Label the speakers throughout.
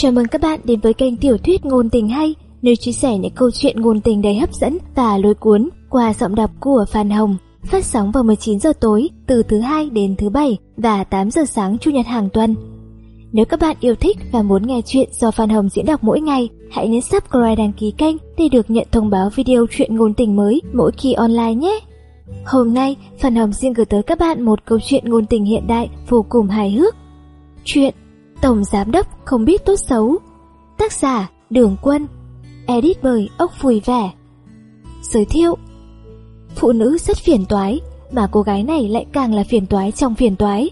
Speaker 1: Chào mừng các bạn đến với kênh tiểu thuyết ngôn tình hay, nơi chia sẻ những câu chuyện ngôn tình đầy hấp dẫn và lôi cuốn qua giọng đọc của Phan Hồng. Phát sóng vào 19 giờ tối từ thứ hai đến thứ bảy và 8 giờ sáng chủ nhật hàng tuần. Nếu các bạn yêu thích và muốn nghe chuyện do Phan Hồng diễn đọc mỗi ngày, hãy nhấn subscribe đăng ký kênh để được nhận thông báo video chuyện ngôn tình mới mỗi khi online nhé. Hôm nay, Phan Hồng xin gửi tới các bạn một câu chuyện ngôn tình hiện đại vô cùng hài hước. Chuyện Tổng Giám Đốc Không Biết Tốt Xấu Tác giả Đường Quân Edit bởi Ốc Vui Vẻ Giới thiệu Phụ nữ rất phiền toái, mà cô gái này lại càng là phiền toái trong phiền toái.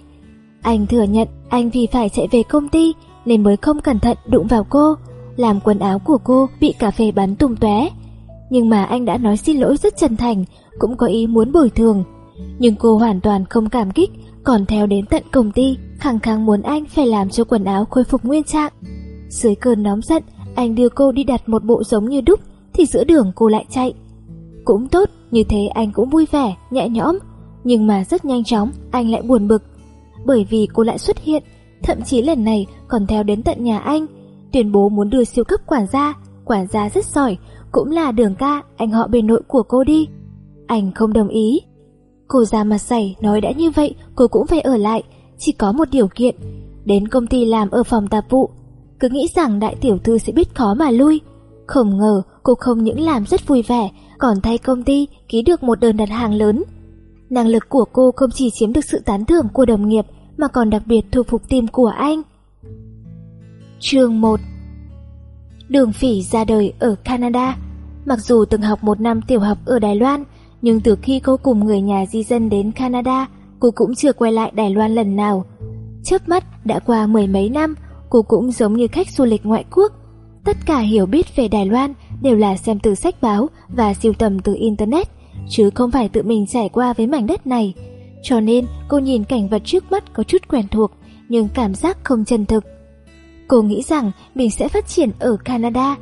Speaker 1: Anh thừa nhận anh vì phải chạy về công ty nên mới không cẩn thận đụng vào cô, làm quần áo của cô bị cà phê bắn tung tóe. Nhưng mà anh đã nói xin lỗi rất chân thành, cũng có ý muốn bồi thường. Nhưng cô hoàn toàn không cảm kích, còn theo đến tận công ty, khăng khăng muốn anh phải làm cho quần áo khôi phục nguyên trạng. Dưới cơn nóng giận, anh đưa cô đi đặt một bộ giống như đúc, thì giữa đường cô lại chạy. Cũng tốt, như thế anh cũng vui vẻ, nhẹ nhõm, nhưng mà rất nhanh chóng anh lại buồn bực. Bởi vì cô lại xuất hiện, thậm chí lần này còn theo đến tận nhà anh, tuyên bố muốn đưa siêu cấp quản gia, quản gia rất giỏi, cũng là đường ca, anh họ bên nội của cô đi. Anh không đồng ý. Cô ra mặt dày nói đã như vậy cô cũng phải ở lại, chỉ có một điều kiện. Đến công ty làm ở phòng tạp vụ, cứ nghĩ rằng đại tiểu thư sẽ biết khó mà lui. Không ngờ cô không những làm rất vui vẻ, còn thay công ty ký được một đơn đặt hàng lớn. Năng lực của cô không chỉ chiếm được sự tán thưởng của đồng nghiệp mà còn đặc biệt thu phục tim của anh. Chương 1 Đường phỉ ra đời ở Canada. Mặc dù từng học một năm tiểu học ở Đài Loan, nhưng từ khi cô cùng người nhà di dân đến Canada, cô cũng chưa quay lại Đài Loan lần nào. Chớp mắt đã qua mười mấy năm, cô cũng giống như khách du lịch ngoại quốc. Tất cả hiểu biết về Đài Loan đều là xem từ sách báo và siêu tầm từ Internet, chứ không phải tự mình trải qua với mảnh đất này. Cho nên cô nhìn cảnh vật trước mắt có chút quen thuộc, nhưng cảm giác không chân thực. Cô nghĩ rằng mình sẽ phát triển ở Canada,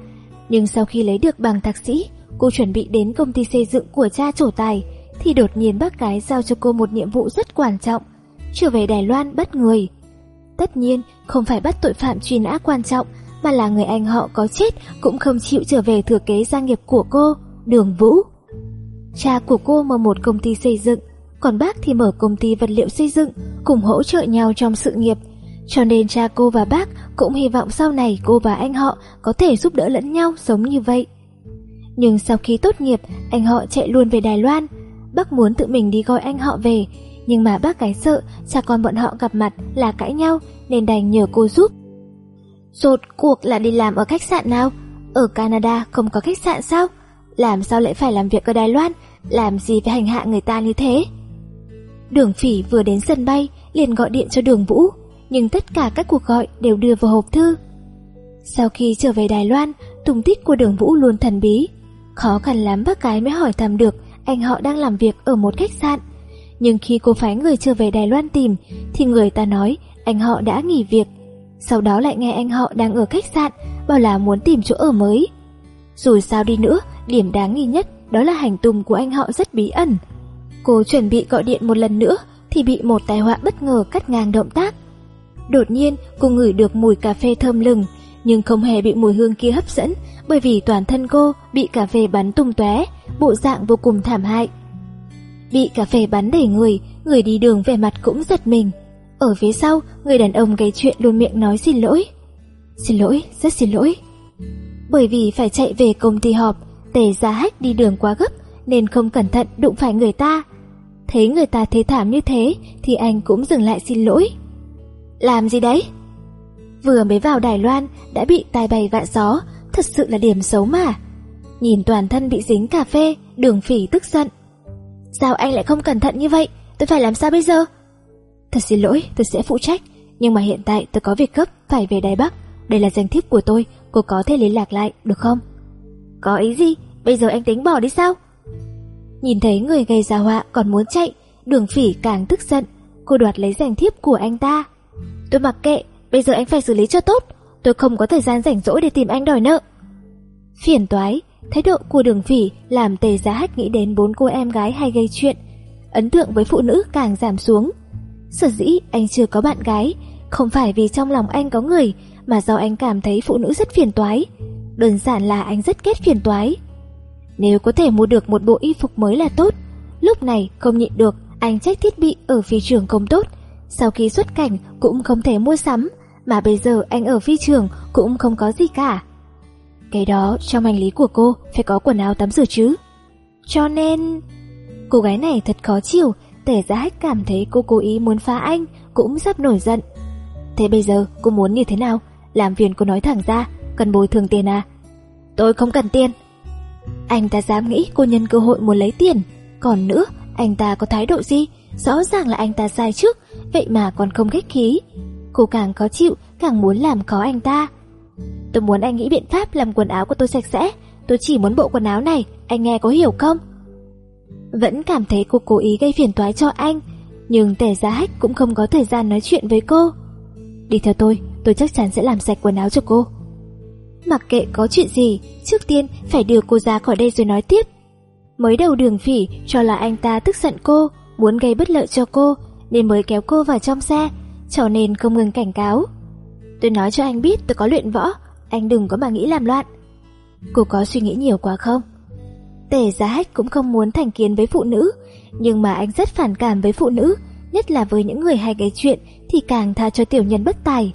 Speaker 1: nhưng sau khi lấy được bằng thạc sĩ, cô chuẩn bị đến công ty xây dựng của cha trổ tài, thì đột nhiên bác gái giao cho cô một nhiệm vụ rất quan trọng, trở về Đài Loan bắt người. Tất nhiên, không phải bắt tội phạm truy nã quan trọng, mà là người anh họ có chết cũng không chịu trở về thừa kế gia nghiệp của cô, Đường Vũ. Cha của cô mở một công ty xây dựng, còn bác thì mở công ty vật liệu xây dựng, cùng hỗ trợ nhau trong sự nghiệp. Cho nên cha cô và bác cũng hy vọng sau này cô và anh họ có thể giúp đỡ lẫn nhau sống như vậy. Nhưng sau khi tốt nghiệp, anh họ chạy luôn về Đài Loan. Bác muốn tự mình đi gọi anh họ về, nhưng mà bác cái sợ cha con bọn họ gặp mặt là cãi nhau nên đành nhờ cô giúp. Rột cuộc là đi làm ở khách sạn nào? Ở Canada không có khách sạn sao? Làm sao lại phải làm việc ở Đài Loan? Làm gì phải hành hạ người ta như thế? Đường phỉ vừa đến sân bay liền gọi điện cho đường Vũ, nhưng tất cả các cuộc gọi đều đưa vào hộp thư. Sau khi trở về Đài Loan, tung tích của đường Vũ luôn thần bí. Khó khăn lắm bác gái mới hỏi thăm được anh họ đang làm việc ở một khách sạn. Nhưng khi cô phái người trở về Đài Loan tìm, thì người ta nói anh họ đã nghỉ việc. Sau đó lại nghe anh họ đang ở khách sạn, bảo là muốn tìm chỗ ở mới. Rồi sao đi nữa, điểm đáng nghi nhất đó là hành tung của anh họ rất bí ẩn. Cô chuẩn bị gọi điện một lần nữa thì bị một tai họa bất ngờ cắt ngang động tác. Đột nhiên, cô ngửi được mùi cà phê thơm lừng, nhưng không hề bị mùi hương kia hấp dẫn bởi vì toàn thân cô bị cà phê bắn tung tóe, bộ dạng vô cùng thảm hại. Bị cà phê bắn đẩy người, người đi đường về mặt cũng giật mình. Ở phía sau, người đàn ông gây chuyện luôn miệng nói xin lỗi. Xin lỗi, rất xin lỗi. Bởi vì phải chạy về công ty họp, tề ra hách đi đường quá gấp nên không cẩn thận đụng phải người ta. Thấy người ta thế thảm như thế thì anh cũng dừng lại xin lỗi. Làm gì đấy? Vừa mới vào Đài Loan đã bị tai bay vạ gió, thật sự là điểm xấu mà. Nhìn toàn thân bị dính cà phê, đường phỉ tức giận. Sao anh lại không cẩn thận như vậy? Tôi phải làm sao bây giờ? Thật xin lỗi, tôi sẽ phụ trách. Nhưng mà hiện tại tôi có việc gấp, phải về Đài Bắc. Đây là danh thiếp của tôi, cô có thể liên lạc lại, được không? Có ý gì? Bây giờ anh tính bỏ đi sao? Nhìn thấy người gây ra họa còn muốn chạy, đường phỉ càng tức giận. Cô đoạt lấy danh thiếp của anh ta. Tôi mặc kệ, bây giờ anh phải xử lý cho tốt. Tôi không có thời gian rảnh rỗi để tìm anh đòi nợ. Phiền toái, thái độ của đường phỉ làm tề giá hách nghĩ đến bốn cô em gái hay gây chuyện. Ấn tượng với phụ nữ càng giảm xuống. Sở dĩ anh chưa có bạn gái, không phải vì trong lòng anh có người, mà do anh cảm thấy phụ nữ rất phiền toái. Đơn giản là anh rất ghét phiền toái. Nếu có thể mua được một bộ y phục mới là tốt. Lúc này không nhịn được, anh trách thiết bị ở phi trường không tốt. Sau khi xuất cảnh cũng không thể mua sắm, mà bây giờ anh ở phi trường cũng không có gì cả. Cái đó trong hành lý của cô phải có quần áo tắm rửa chứ. Cho nên... Cô gái này thật khó chịu, tể giá hách cảm thấy cô cố ý muốn phá anh, cũng sắp nổi giận. Thế bây giờ cô muốn như thế nào? Làm phiền cô nói thẳng ra, cần bồi thường tiền à? Tôi không cần tiền. Anh ta dám nghĩ cô nhân cơ hội muốn lấy tiền. Còn nữa, anh ta có thái độ gì? Rõ ràng là anh ta sai trước, vậy mà còn không khách khí. Cô càng khó chịu, càng muốn làm khó anh ta. Tôi muốn anh nghĩ biện pháp làm quần áo của tôi sạch sẽ. Tôi chỉ muốn bộ quần áo này, anh nghe có hiểu không? Vẫn cảm thấy cô cố ý gây phiền toái cho anh, nhưng tề giá hách cũng không có thời gian nói chuyện với cô. Đi theo tôi, tôi chắc chắn sẽ làm sạch quần áo cho cô. Mặc kệ có chuyện gì, trước tiên phải đưa cô ra khỏi đây rồi nói tiếp. Mới đầu đường phỉ cho là anh ta tức giận cô, muốn gây bất lợi cho cô, nên mới kéo cô vào trong xe, cho nên không ngừng cảnh cáo. Tôi nói cho anh biết tôi có luyện võ, anh đừng có mà nghĩ làm loạn. Cô có suy nghĩ nhiều quá không? Tề giá hách cũng không muốn thành kiến với phụ nữ, nhưng mà anh rất phản cảm với phụ nữ, nhất là với những người hay gây chuyện thì càng tha cho tiểu nhân bất tài.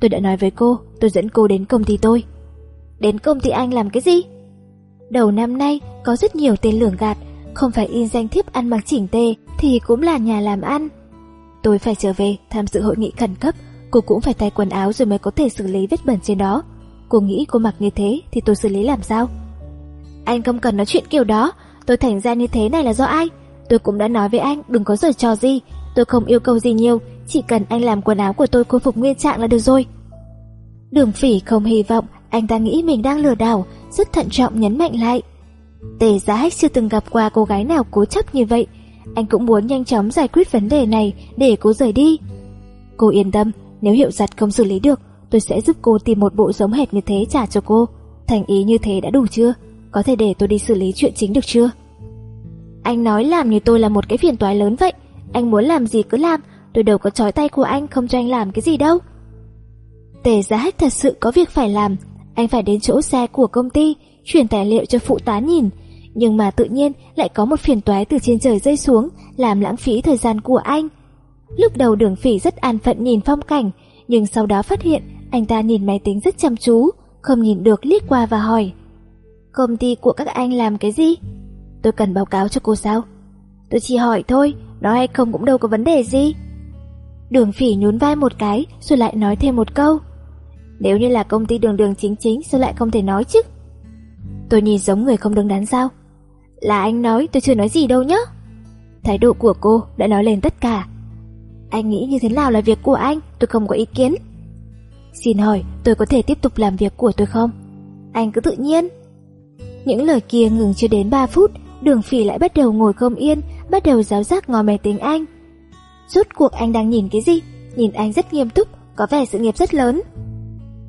Speaker 1: Tôi đã nói với cô, tôi dẫn cô đến công ty tôi. Đến công ty anh làm cái gì? Đầu năm nay có rất nhiều tên lường gạt, không phải in danh thiếp ăn mặc chỉnh tề thì cũng là nhà làm ăn. Tôi phải trở về tham dự hội nghị khẩn cấp, cô cũng phải thay quần áo rồi mới có thể xử lý vết bẩn trên đó. Cô nghĩ cô mặc như thế thì tôi xử lý làm sao? Anh không cần nói chuyện kiểu đó, tôi thành ra như thế này là do ai? Tôi cũng đã nói với anh đừng có giở trò gì, tôi không yêu cầu gì nhiều, chỉ cần anh làm quần áo của tôi khôi phục nguyên trạng là được rồi. Đường phỉ không hy vọng anh ta nghĩ mình đang lừa đảo, rất thận trọng nhấn mạnh lại. Tề giá hách chưa từng gặp qua cô gái nào cố chấp như vậy, anh cũng muốn nhanh chóng giải quyết vấn đề này để cô rời đi. Cô yên tâm, nếu hiệu giặt không xử lý được, tôi sẽ giúp cô tìm một bộ giống hệt như thế trả cho cô. Thành ý như thế đã đủ chưa? Có thể để tôi đi xử lý chuyện chính được chưa? Anh nói làm như tôi là một cái phiền toái lớn vậy. Anh muốn làm gì cứ làm, tôi đâu có trói tay của anh không cho anh làm cái gì đâu. Tề giá hách thật sự có việc phải làm, anh phải đến chỗ xe của công ty, chuyển tài liệu cho phụ tá nhìn. Nhưng mà tự nhiên lại có một phiền toái từ trên trời rơi xuống, làm lãng phí thời gian của anh. Lúc đầu đường phỉ rất an phận nhìn phong cảnh, nhưng sau đó phát hiện anh ta nhìn máy tính rất chăm chú, không nhìn được liếc qua và hỏi. Công ty của các anh làm cái gì? Tôi cần báo cáo cho cô sao? Tôi chỉ hỏi thôi, nói hay không cũng đâu có vấn đề gì. Đường phỉ nhún vai một cái rồi lại nói thêm một câu. Nếu như là công ty đường đường chính chính sao lại không thể nói chứ? Tôi nhìn giống người không đứng đắn sao? Là anh nói tôi chưa nói gì đâu nhá. Thái độ của cô đã nói lên tất cả. Anh nghĩ như thế nào là việc của anh, tôi không có ý kiến. Xin hỏi tôi có thể tiếp tục làm việc của tôi không? Anh cứ tự nhiên. Những lời kia ngừng chưa đến 3 phút, đường phỉ lại bắt đầu ngồi không yên, bắt đầu giáo giác ngó máy tính anh. Rốt cuộc anh đang nhìn cái gì? Nhìn anh rất nghiêm túc, có vẻ sự nghiệp rất lớn.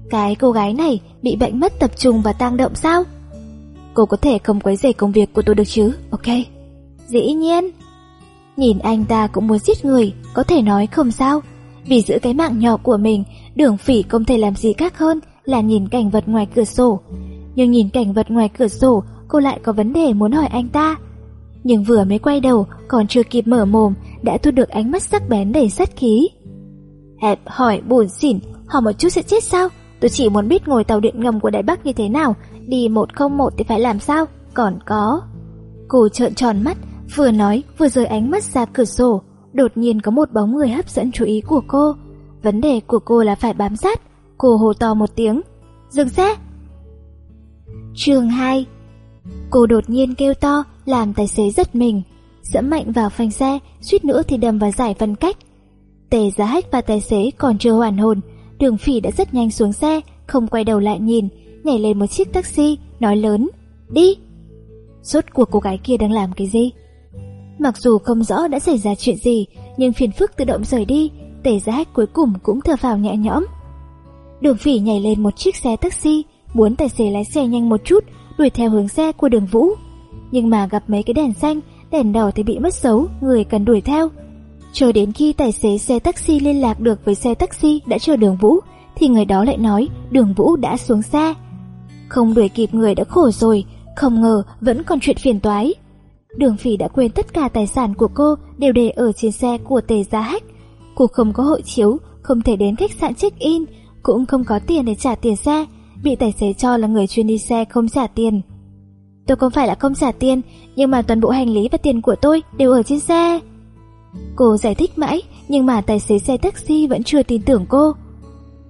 Speaker 1: Cái cô gái này bị bệnh mất tập trung và tăng động sao? Cô có thể không quấy rầy công việc của tôi được chứ, ok? Dĩ nhiên. Nhìn anh ta cũng muốn giết người, có thể nói không sao. Vì giữ cái mạng nhỏ của mình, đường phỉ không thể làm gì khác hơn là nhìn cảnh vật ngoài cửa sổ. Nhưng nhìn cảnh vật ngoài cửa sổ, cô lại có vấn đề muốn hỏi anh ta. Nhưng vừa mới quay đầu, còn chưa kịp mở mồm, đã thu được ánh mắt sắc bén đầy sát khí. Hẹp hỏi buồn xỉn, hỏi một chút sẽ chết sao? Tôi chỉ muốn biết ngồi tàu điện ngầm của Đài Bắc như thế nào, đi 101 thì phải làm sao? Còn có... Cô trợn tròn mắt, vừa nói vừa rời ánh mắt ra cửa sổ. Đột nhiên có một bóng người hấp dẫn chú ý của cô. Vấn đề của cô là phải bám sát. Cô hồ to một tiếng. Dừng xe! Trường 2 Cô đột nhiên kêu to, làm tài xế giật mình. Dẫm mạnh vào phanh xe, suýt nữa thì đâm vào giải phân cách. Tề giá hách và tài xế còn chưa hoàn hồn, Đường phỉ đã rất nhanh xuống xe, không quay đầu lại nhìn, nhảy lên một chiếc taxi, nói lớn, đi. Rốt cuộc cô gái kia đang làm cái gì? Mặc dù không rõ đã xảy ra chuyện gì, nhưng phiền phức tự động rời đi, tề giá hách cuối cùng cũng thở phào nhẹ nhõm. Đường phỉ nhảy lên một chiếc xe taxi, muốn tài xế lái xe nhanh một chút, đuổi theo hướng xe của đường vũ. Nhưng mà gặp mấy cái đèn xanh, đèn đỏ thì bị mất dấu, người cần đuổi theo. Chờ đến khi tài xế xe taxi liên lạc được với xe taxi đã chờ đường Vũ, thì người đó lại nói đường Vũ đã xuống xe. Không đuổi kịp người đã khổ rồi, không ngờ vẫn còn chuyện phiền toái. Đường Phỉ đã quên tất cả tài sản của cô đều để ở trên xe của Tề Gia Hách. Cô không có hộ chiếu, không thể đến khách sạn check-in, cũng không có tiền để trả tiền xe, bị tài xế cho là người chuyên đi xe không trả tiền. Tôi không phải là không trả tiền, nhưng mà toàn bộ hành lý và tiền của tôi đều ở trên xe. Cô giải thích mãi, nhưng mà tài xế xe taxi vẫn chưa tin tưởng cô.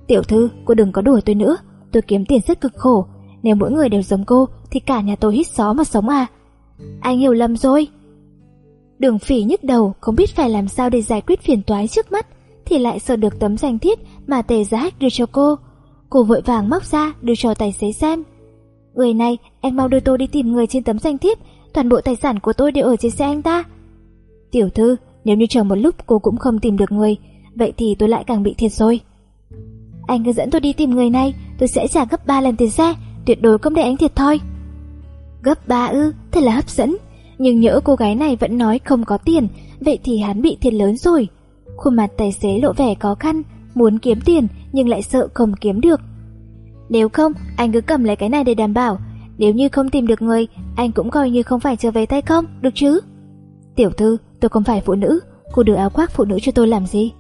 Speaker 1: Tiểu thư, cô đừng có đùa tôi nữa, tôi kiếm tiền rất cực khổ, nếu mỗi người đều giống cô thì cả nhà tôi hít xó mà sống à. Anh hiểu lầm rồi. Đường phỉ nhức đầu, không biết phải làm sao để giải quyết phiền toái trước mắt, thì lại sợ được tấm danh thiếp mà tề giá hách đưa cho cô. Cô vội vàng móc ra đưa cho tài xế xem. Người này, anh mau đưa tôi đi tìm người trên tấm danh thiếp, toàn bộ tài sản của tôi đều ở trên xe anh ta. Tiểu thư, nếu như chờ một lúc cô cũng không tìm được người, vậy thì tôi lại càng bị thiệt rồi. Anh cứ dẫn tôi đi tìm người này, tôi sẽ trả gấp 3 lần tiền xe, tuyệt đối không để anh thiệt thôi. Gấp 3 ư, thật là hấp dẫn. Nhưng nhỡ cô gái này vẫn nói không có tiền, vậy thì hắn bị thiệt lớn rồi. Khuôn mặt tài xế lộ vẻ khó khăn, muốn kiếm tiền nhưng lại sợ không kiếm được. Nếu không, anh cứ cầm lấy cái này để đảm bảo. Nếu như không tìm được người, anh cũng coi như không phải trở về tay không, được chứ? Tiểu thư, tôi không phải phụ nữ, cô đưa áo khoác phụ nữ cho tôi làm gì?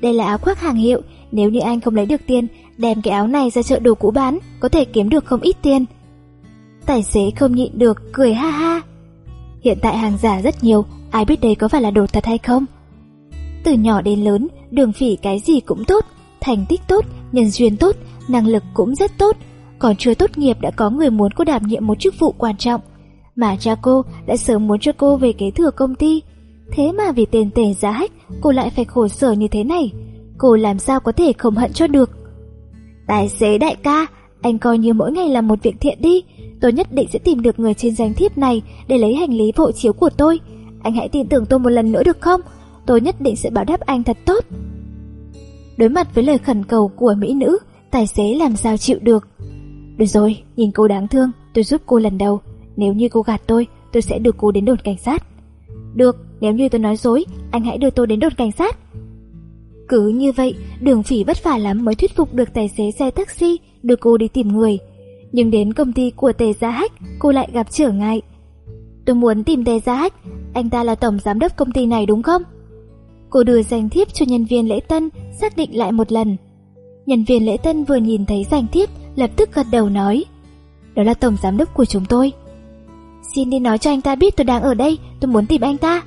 Speaker 1: Đây là áo khoác hàng hiệu, nếu như anh không lấy được tiền, đem cái áo này ra chợ đồ cũ bán, có thể kiếm được không ít tiền. Tài xế không nhịn được, cười ha ha. Hiện tại hàng giả rất nhiều, ai biết đây có phải là đồ thật hay không? Từ nhỏ đến lớn, đường phỉ cái gì cũng tốt, thành tích tốt, nhân duyên tốt, năng lực cũng rất tốt. Còn chưa tốt nghiệp đã có người muốn cô đảm nhiệm một chức vụ quan trọng. Mà cha cô đã sớm muốn cho cô về kế thừa công ty. Thế mà vì tiền tể giá hách, cô lại phải khổ sở như thế này. Cô làm sao có thể không hận cho được. Tài xế đại ca, anh coi như mỗi ngày là một việc thiện đi. Tôi nhất định sẽ tìm được người trên danh thiếp này để lấy hành lý hộ chiếu của tôi. Anh hãy tin tưởng tôi một lần nữa được không? Tôi nhất định sẽ báo đáp anh thật tốt. Đối mặt với lời khẩn cầu của mỹ nữ, tài xế làm sao chịu được. Được rồi, nhìn cô đáng thương, tôi giúp cô lần đầu. Nếu như cô gạt tôi, tôi sẽ đưa cô đến đồn cảnh sát. Được, nếu như tôi nói dối, anh hãy đưa tôi đến đồn cảnh sát. Cứ như vậy, đường phỉ vất vả lắm mới thuyết phục được tài xế xe taxi đưa cô đi tìm người. Nhưng đến công ty của Tề Gia Hách, cô lại gặp trở ngại. Tôi muốn tìm Tề Gia Hách, anh ta là tổng giám đốc công ty này đúng không? Cô đưa danh thiếp cho nhân viên lễ tân, xác định lại một lần. Nhân viên lễ tân vừa nhìn thấy danh thiếp, lập tức gật đầu nói. Đó là tổng giám đốc của chúng tôi. Xin đi nói cho anh ta biết tôi đang ở đây, tôi muốn tìm anh ta.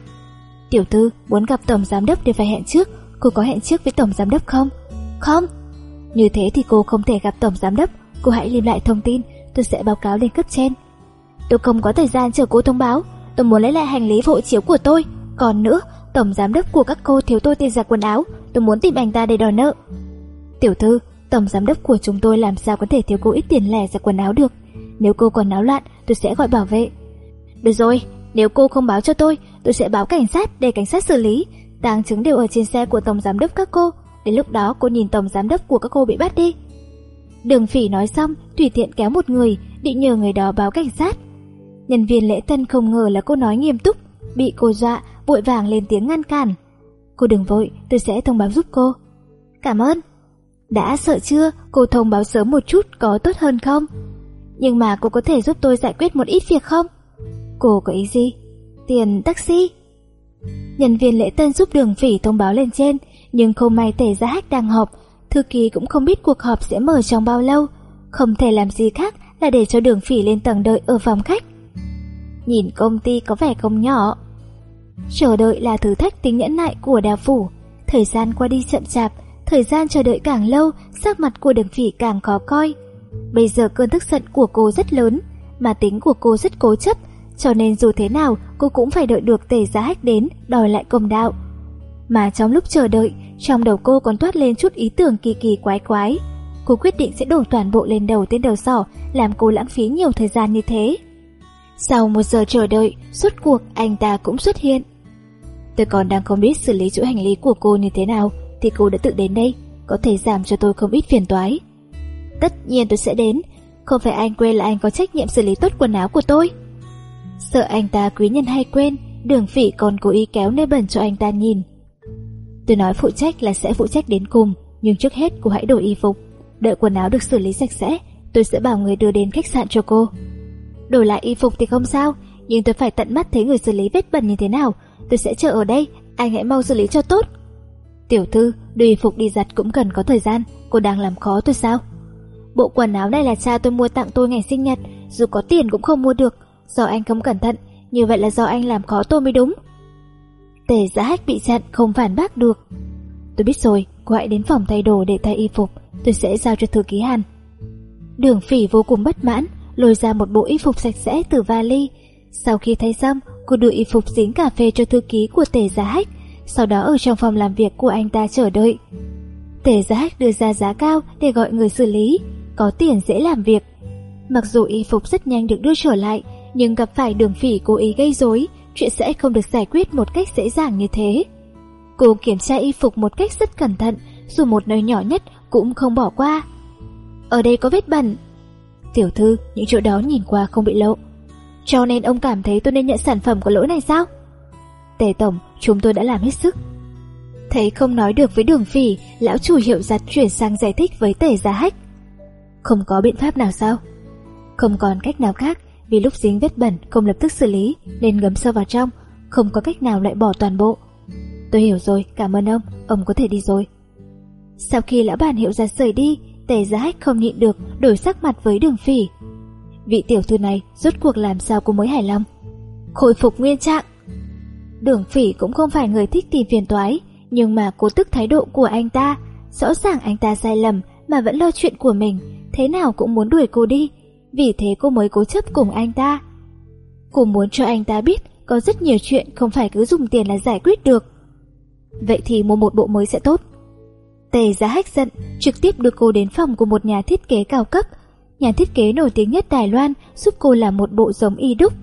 Speaker 1: Tiểu thư, muốn gặp tổng giám đốc đều phải hẹn trước, cô có hẹn trước với tổng giám đốc không? Không. Như thế thì cô không thể gặp tổng giám đốc, cô hãy lưu lại thông tin, tôi sẽ báo cáo lên cấp trên. Tôi không có thời gian chờ cô thông báo, tôi muốn lấy lại hành lý hộ chiếu của tôi. Còn nữa, tổng giám đốc của các cô thiếu tôi tiền giặt quần áo, tôi muốn tìm anh ta để đòi nợ. Tiểu thư, tổng giám đốc của chúng tôi làm sao có thể thiếu cô ít tiền lẻ giặt quần áo được. Nếu cô còn náo loạn, tôi sẽ gọi bảo vệ. Được rồi, nếu cô không báo cho tôi, tôi sẽ báo cảnh sát để cảnh sát xử lý. Tàng chứng đều ở trên xe của tổng giám đốc các cô. Đến lúc đó cô nhìn tổng giám đốc của các cô bị bắt đi. Đường phỉ nói xong, thủy tiện kéo một người, định nhờ người đó báo cảnh sát. Nhân viên lễ tân không ngờ là cô nói nghiêm túc, bị cô dọa, vội vàng lên tiếng ngăn cản. Cô đừng vội, tôi sẽ thông báo giúp cô. Cảm ơn. Đã sợ chưa, cô thông báo sớm một chút có tốt hơn không? Nhưng mà cô có thể giúp tôi giải quyết một ít việc không? Cô có ý gì? Tiền taxi? Nhân viên lễ tân giúp đường phỉ thông báo lên trên, nhưng không may tể giá hách đang họp, thư ký cũng không biết cuộc họp sẽ mở trong bao lâu, không thể làm gì khác là để cho đường phỉ lên tầng đợi ở phòng khách. Nhìn công ty có vẻ không nhỏ. Chờ đợi là thử thách tính nhẫn nại của đào phủ, thời gian qua đi chậm chạp, thời gian chờ đợi càng lâu, sắc mặt của đường phỉ càng khó coi. Bây giờ cơn tức giận của cô rất lớn, mà tính của cô rất cố chấp, cho nên dù thế nào cô cũng phải đợi được tề giá hách đến đòi lại công đạo. Mà trong lúc chờ đợi, trong đầu cô còn toát lên chút ý tưởng kỳ kỳ quái quái. Cô quyết định sẽ đổ toàn bộ lên đầu tên đầu sỏ, làm cô lãng phí nhiều thời gian như thế. Sau một giờ chờ đợi, suốt cuộc anh ta cũng xuất hiện. Tôi còn đang không biết xử lý chỗ hành lý của cô như thế nào, thì cô đã tự đến đây, có thể giảm cho tôi không ít phiền toái. Tất nhiên tôi sẽ đến, không phải anh quên là anh có trách nhiệm xử lý tốt quần áo của tôi. Sợ anh ta quý nhân hay quên, đường phỉ còn cố ý kéo nơi bẩn cho anh ta nhìn. Tôi nói phụ trách là sẽ phụ trách đến cùng, Nhưng trước hết cô hãy đổi y phục. Đợi quần áo được xử lý sạch sẽ Tôi sẽ bảo người đưa đến khách sạn cho cô. Đổi lại y phục thì không sao Nhưng tôi phải tận mắt thấy người xử lý vết bẩn như thế nào. Tôi sẽ chờ ở đây Anh hãy mau xử lý cho tốt. Tiểu thư, đưa y phục đi giặt cũng cần có thời gian Cô đang làm khó tôi sao? Bộ quần áo này là cha tôi mua tặng tôi ngày sinh nhật Dù có tiền cũng không mua được. Do anh không cẩn thận, Như vậy là do anh làm khó tôi mới đúng. Tề giá hách bị chặn không phản bác được. Tôi biết rồi, Cô hãy đến phòng thay đồ để thay y phục, Tôi sẽ giao cho thư ký Hàn. Đường phỉ vô cùng bất mãn, Lôi ra một bộ y phục sạch sẽ từ vali. Sau khi thay xong, Cô đưa y phục dính cà phê cho thư ký của tề giá hách, Sau đó ở trong phòng làm việc của anh ta chờ đợi. Tề giá hách đưa ra giá cao để gọi người xử lý, Có tiền dễ làm việc. Mặc dù y phục rất nhanh được đưa trở lại nhưng gặp phải đường phỉ cố ý gây rối Chuyện sẽ không được giải quyết một cách dễ dàng như thế. Cô kiểm tra y phục một cách rất cẩn thận Dù một nơi nhỏ nhất cũng không bỏ qua. Ở đây có vết bẩn. Tiểu thư, những chỗ đó nhìn qua không bị lộ. Cho nên ông cảm thấy tôi nên nhận sản phẩm của lỗi này sao? Tề tổng, chúng tôi đã làm hết sức. Thấy không nói được với đường phỉ Lão chủ hiệu giặt chuyển sang giải thích với tề giá hách. Không có biện pháp nào sao? Không còn cách nào khác vì lúc dính vết bẩn không lập tức xử lý Nên ngấm sâu vào trong Không có cách nào loại bỏ toàn bộ. Tôi hiểu rồi, cảm ơn ông, ông có thể đi rồi. Sau khi lão bản hiệu ra rời đi Tề giá hách không nhịn được Đổi sắc mặt với đường phỉ. Vị tiểu thư này rốt cuộc làm sao cô mới hài lòng? Khôi phục nguyên trạng. Đường phỉ cũng không phải người thích tìm phiền toái Nhưng mà cố tức thái độ của anh ta. Rõ ràng anh ta sai lầm Mà vẫn lo chuyện của mình Thế nào cũng muốn đuổi cô đi. Vì thế cô mới cố chấp cùng anh ta. Cô muốn cho anh ta biết Có rất nhiều chuyện không phải cứ dùng tiền là giải quyết được. Vậy thì mua một bộ mới sẽ tốt. Tề giá hách giận, Trực tiếp đưa cô đến phòng của một nhà thiết kế cao cấp. Nhà thiết kế nổi tiếng nhất Đài Loan Giúp cô làm một bộ giống y đúc.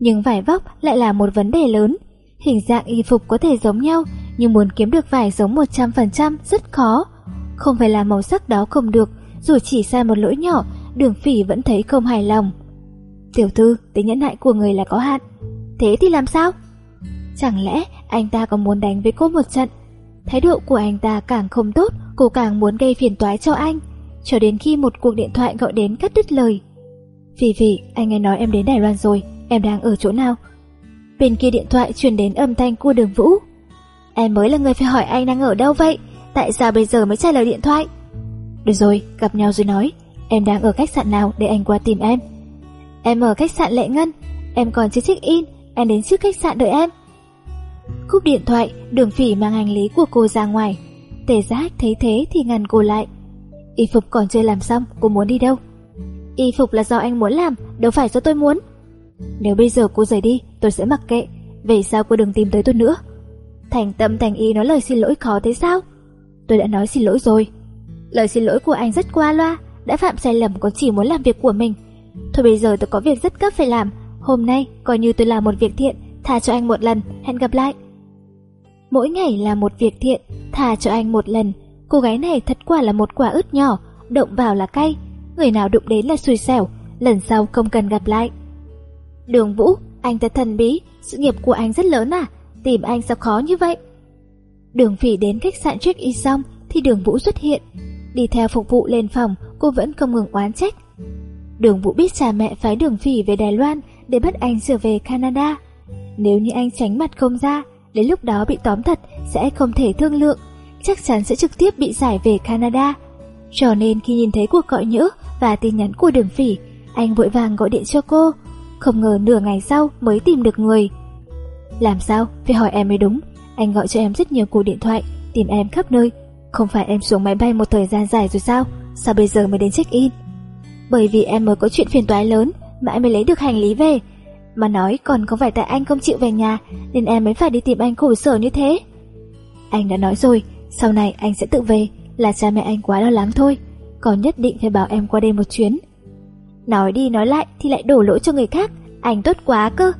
Speaker 1: Nhưng vải vóc lại là một vấn đề lớn. Hình dạng y phục có thể giống nhau, Nhưng muốn kiếm được vải giống 100% rất khó. Không phải là màu sắc đó không được, Dù chỉ sai một lỗi nhỏ Đường phỉ vẫn thấy không hài lòng. Tiểu thư, tính nhẫn nại của người là có hạn. Thế thì làm sao? Chẳng lẽ anh ta còn muốn đánh với cô một trận? Thái độ của anh ta càng không tốt Cô càng muốn gây phiền toái cho anh. Cho đến khi một cuộc điện thoại gọi đến cắt đứt lời. Vì vì anh nghe nói em đến Đài Loan rồi Em đang ở chỗ nào? Bên kia điện thoại truyền đến âm thanh của đường Vũ. Em mới là người phải hỏi anh đang ở đâu vậy? Tại sao bây giờ mới trả lời điện thoại? Được rồi, gặp nhau rồi nói. Em đang ở khách sạn nào để anh qua tìm em Em ở khách sạn Lệ Ngân Em còn chưa check in Em đến trước khách sạn đợi em Cúp điện thoại, đường phỉ mang hành lý của cô ra ngoài. Tề giác thấy thế thì ngăn cô lại. Y phục còn chưa làm xong, cô muốn đi đâu? Y phục là do anh muốn làm, đâu phải do tôi muốn. Nếu bây giờ cô rời đi, tôi sẽ mặc kệ. Về sao cô đừng tìm tới tôi nữa? Thành tâm thành ý nói lời xin lỗi khó thế sao? Tôi đã nói xin lỗi rồi. Lời xin lỗi của anh rất qua loa, đã phạm sai lầm còn chỉ muốn làm việc của mình. Thôi bây giờ tôi có việc rất cấp phải làm, hôm nay coi như tôi làm một việc thiện, tha cho anh một lần, hẹn gặp lại. Mỗi ngày là một việc thiện, tha cho anh một lần. Cô gái này thật quả là một quả ướt nhỏ, động vào là cay. Người nào đụng đến là xui xẻo, lần sau không cần gặp lại. Đường Vũ, anh thật thần bí, sự nghiệp của anh rất lớn à, tìm anh sao khó như vậy? Đường Phỉ đến khách sạn check-in xong thì Đường Vũ xuất hiện. Đi theo phục vụ lên phòng, cô vẫn không ngừng oán trách. Đường Vũ biết cha mẹ phái Đường Phỉ về Đài Loan để bắt anh trở về Canada. Nếu như anh tránh mặt không ra, Đến lúc đó bị tóm thật sẽ không thể thương lượng, chắc chắn sẽ trực tiếp bị giải về Canada. Cho nên khi nhìn thấy cuộc gọi nhỡ và tin nhắn của đường phỉ, anh vội vàng gọi điện cho cô. Không ngờ nửa ngày sau mới tìm được người. Làm sao? Phải hỏi em mới đúng. Anh gọi cho em rất nhiều cuộc điện thoại, tìm em khắp nơi. Không phải em xuống máy bay một thời gian dài rồi sao? Sao bây giờ mới đến check-in? Bởi vì em mới có chuyện phiền toái lớn, mà em mới lấy được hành lý về. Mà nói còn không phải tại anh không chịu về nhà, Nên em mới phải đi tìm anh khổ sở như thế Anh đã nói rồi, Sau này anh sẽ tự về, Là cha mẹ anh quá lo lắng thôi Còn nhất định phải bảo em qua đây một chuyến Nói đi nói lại thì lại đổ lỗi cho người khác, Anh tốt quá cơ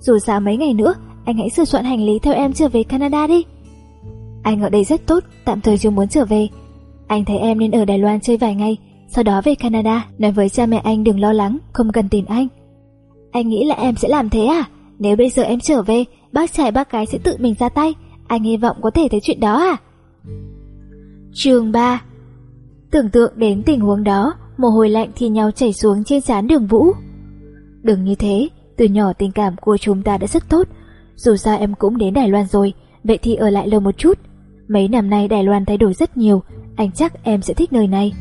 Speaker 1: Dù sao mấy ngày nữa, Anh hãy sửa soạn hành lý theo em trở về Canada đi anh ở đây rất tốt Tạm thời chưa muốn trở về Anh thấy em nên ở Đài Loan chơi vài ngày Sau đó về Canada Nói với cha mẹ anh đừng lo lắng Không cần tìm anh anh nghĩ là em sẽ làm thế à? Nếu bây giờ em trở về, bác trai bác gái sẽ tự mình ra tay. Anh hy vọng có thể thấy chuyện đó à? Chương 3 Tưởng tượng đến tình huống đó, mồ hôi lạnh thì nhau chảy xuống trên trán đường Vũ. Đừng như thế, từ nhỏ tình cảm của chúng ta đã rất tốt. Dù sao em cũng đến Đài Loan rồi, vậy thì ở lại lâu một chút. Mấy năm nay Đài Loan thay đổi rất nhiều, anh chắc em sẽ thích nơi này.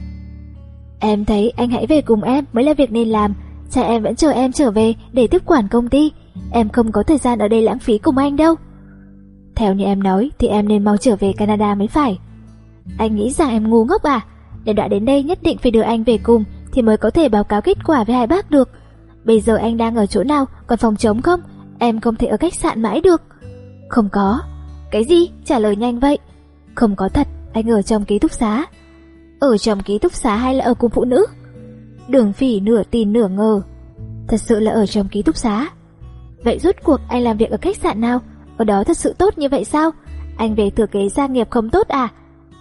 Speaker 1: Em thấy anh hãy về cùng em mới là việc nên làm, cha em vẫn chờ em trở về để tiếp quản công ty. Em không có thời gian ở đây lãng phí cùng anh đâu. Theo như em nói thì em nên mau trở về Canada mới phải. Anh nghĩ rằng em ngu ngốc à? Để đã đến đây nhất định phải đưa anh về cùng thì mới có thể báo cáo kết quả với hai bác được. Bây giờ anh đang ở chỗ nào, còn phòng trống không? Em không thể ở khách sạn mãi được. Không có. Cái gì? Trả lời nhanh vậy. Không có thật, anh ở trong ký túc xá. Ở trong ký túc xá hay là ở cùng phụ nữ? Đường phỉ nửa tin nửa ngờ. Thật sự là ở trong ký túc xá. Vậy rốt cuộc anh làm việc ở khách sạn nào? Ở đó thật sự tốt như vậy sao? Anh về thừa kế gia nghiệp không tốt à?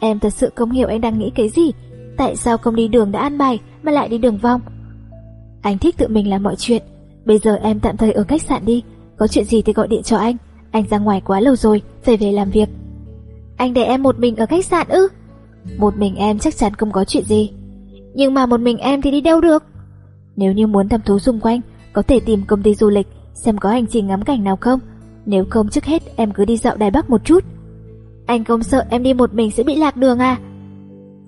Speaker 1: Em thật sự không hiểu anh đang nghĩ cái gì. Tại sao không đi đường đã an bài mà lại đi đường vòng? Anh thích tự mình làm mọi chuyện. Bây giờ em tạm thời ở khách sạn đi. Có chuyện gì thì gọi điện cho anh. Anh ra ngoài quá lâu rồi, phải về làm việc. Anh để em một mình ở khách sạn ư? Một mình em chắc chắn không có chuyện gì. Nhưng mà một mình em thì đi đâu được? Nếu như muốn thăm thú xung quanh, có thể tìm công ty du lịch, xem có hành trình ngắm cảnh nào không. Nếu không trước hết em cứ đi dạo Đài Bắc một chút. Anh không sợ em đi một mình sẽ bị lạc đường à?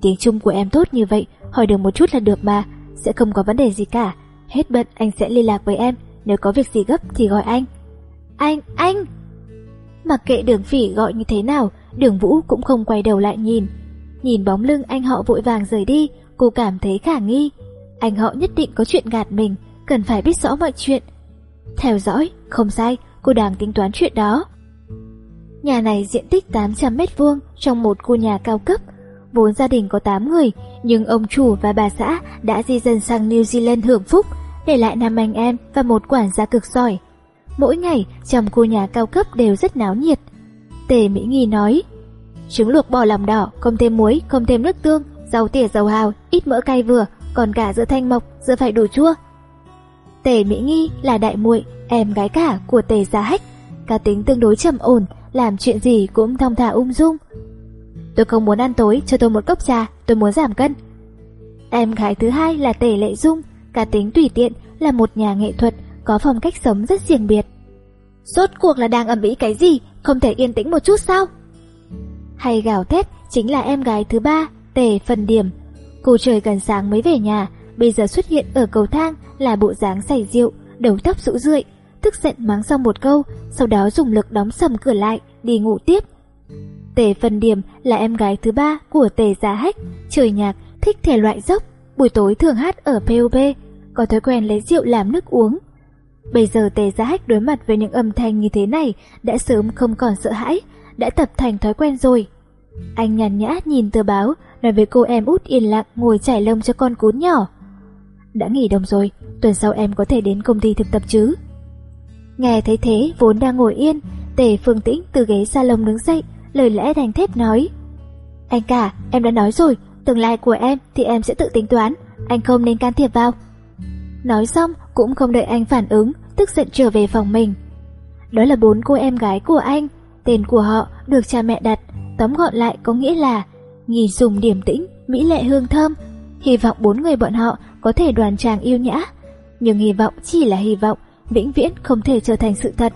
Speaker 1: Tiếng Trung của em tốt như vậy, hỏi được một chút là được mà, sẽ không có vấn đề gì cả. Hết bận anh sẽ liên lạc với em, nếu có việc gì gấp thì gọi anh. Anh, anh! Mặc kệ đường phỉ gọi như thế nào, đường vũ cũng không quay đầu lại nhìn. Nhìn bóng lưng anh họ vội vàng rời đi, cô cảm thấy khả nghi. Anh họ nhất định có chuyện gạt mình, cần phải biết rõ mọi chuyện. Theo dõi, không sai, cô đang tính toán chuyện đó. Nhà này diện tích 800 mét vuông trong một khu nhà cao cấp. Vốn gia đình có 8 người, nhưng ông chủ và bà xã đã di dân sang New Zealand hưởng phúc, để lại năm anh em và một quản gia cực giỏi. Mỗi ngày trong khu nhà cao cấp đều rất náo nhiệt. Tề Mỹ Nghi nói, trứng luộc bò lòng đỏ, không thêm muối, không thêm nước tương, rau tỉa dầu hào, ít mỡ cay vừa, còn cả giữa thanh mộc, giữa phải đủ chua. Tề Mỹ Nghi là đại muội, em gái cả của Tề Gia Hách, cá tính tương đối trầm ổn, làm chuyện gì cũng thong thả ung dung. Tôi không muốn ăn tối, cho tôi một cốc trà, tôi muốn giảm cân. Em gái thứ hai là Tề Lệ Dung, cá tính tùy tiện, là một nhà nghệ thuật, có phong cách sống rất riêng biệt. Rốt cuộc là đang ầm ĩ cái gì, không thể yên tĩnh một chút sao? Hay gào thét chính là em gái thứ ba, Tề Phần Điểm. Cô trời gần sáng mới về nhà, bây giờ xuất hiện ở cầu thang là bộ dáng say rượu, đầu tóc rũ rượi, tức giận mắng xong một câu, sau đó dùng lực đóng sầm cửa lại, đi ngủ tiếp. Tề Phần Điểm là em gái thứ ba của Tề Giá Hách, trời nhạc, thích thể loại dốc, buổi tối thường hát ở POP, có thói quen lấy rượu làm nước uống. Bây giờ Tề Giá Hách đối mặt với những âm thanh như thế này đã sớm không còn sợ hãi, đã tập thành thói quen rồi. Anh nhàn nhã nhìn tờ báo, nói với cô em út yên lặng ngồi trải lông cho con cún nhỏ. Đã nghỉ đông rồi, tuần sau em có thể đến công ty thực tập chứ? Nghe thấy thế vốn đang ngồi yên, Tề Phương Tĩnh từ ghế salon đứng dậy, lời lẽ đành thép nói. Anh cả, em đã nói rồi, tương lai của em thì em sẽ tự tính toán, anh không nên can thiệp vào. Nói xong cũng không đợi anh phản ứng, tức giận trở về phòng mình. Đó là bốn cô em gái của anh, tên của họ được cha mẹ đặt, tóm gọn lại có nghĩa là Nghi dùng điềm tĩnh, mỹ lệ hương thơm. Hy vọng bốn người bọn họ có thể đoàn tràng yêu nhã. Nhưng hy vọng chỉ là hy vọng, vĩnh viễn không thể trở thành sự thật.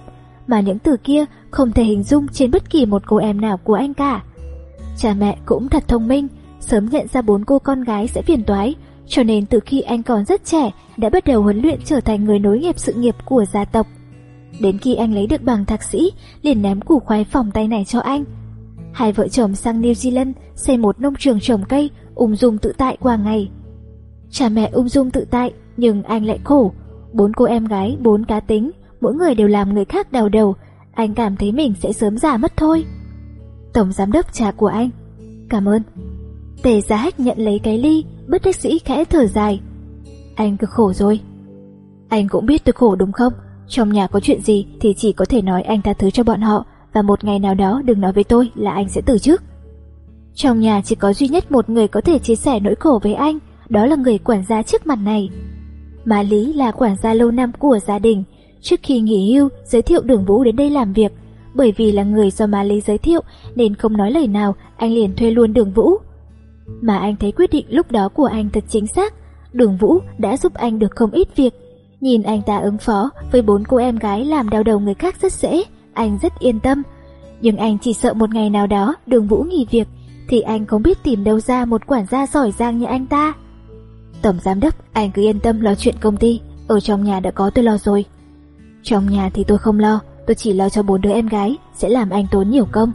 Speaker 1: Mà những từ kia không thể hình dung trên bất kỳ một cô em nào của anh cả. Cha mẹ cũng thật thông minh, sớm nhận ra bốn cô con gái sẽ phiền toái, cho nên từ khi anh còn rất trẻ đã bắt đầu huấn luyện trở thành người nối nghiệp sự nghiệp của gia tộc. Đến khi anh lấy được bằng thạc sĩ, liền ném củ khoai phòng tay này cho anh. Hai vợ chồng sang New Zealand xây một nông trường trồng cây, ung dung tự tại qua ngày. Cha mẹ ung dung tự tại, nhưng anh lại khổ. Bốn cô em gái, bốn cá tính, mỗi người đều làm người khác đau đầu. Anh cảm thấy mình sẽ sớm già mất thôi. Tổng giám đốc cha của anh. Cảm ơn. Tề giá hách nhận lấy cái ly, bất đắc sĩ khẽ thở dài. Anh cực khổ rồi. Anh cũng biết tôi khổ đúng không? Trong nhà có chuyện gì thì chỉ có thể nói anh tha thứ cho bọn họ và một ngày nào đó đừng nói với tôi là anh sẽ từ chức. Trong nhà chỉ có duy nhất một người có thể chia sẻ nỗi khổ với anh, đó là người quản gia trước mặt này. Má Lý là quản gia lâu năm của gia đình, trước khi nghỉ hưu giới thiệu Đường Vũ đến đây làm việc, bởi vì là người do má Lý giới thiệu nên không nói lời nào, anh liền thuê luôn Đường Vũ. Mà anh thấy quyết định lúc đó của anh thật chính xác. Đường Vũ đã giúp anh được không ít việc. Nhìn anh ta ứng phó với bốn cô em gái làm đau đầu người khác rất dễ, anh rất yên tâm. Nhưng anh chỉ sợ một ngày nào đó đường Vũ nghỉ việc, thì anh không biết tìm đâu ra một quản gia giỏi giang như anh ta. Tổng giám đốc, anh cứ yên tâm lo chuyện công ty, ở trong nhà đã có tôi lo rồi. Trong nhà thì tôi không lo, tôi chỉ lo cho bốn đứa em gái, sẽ làm anh tốn nhiều công.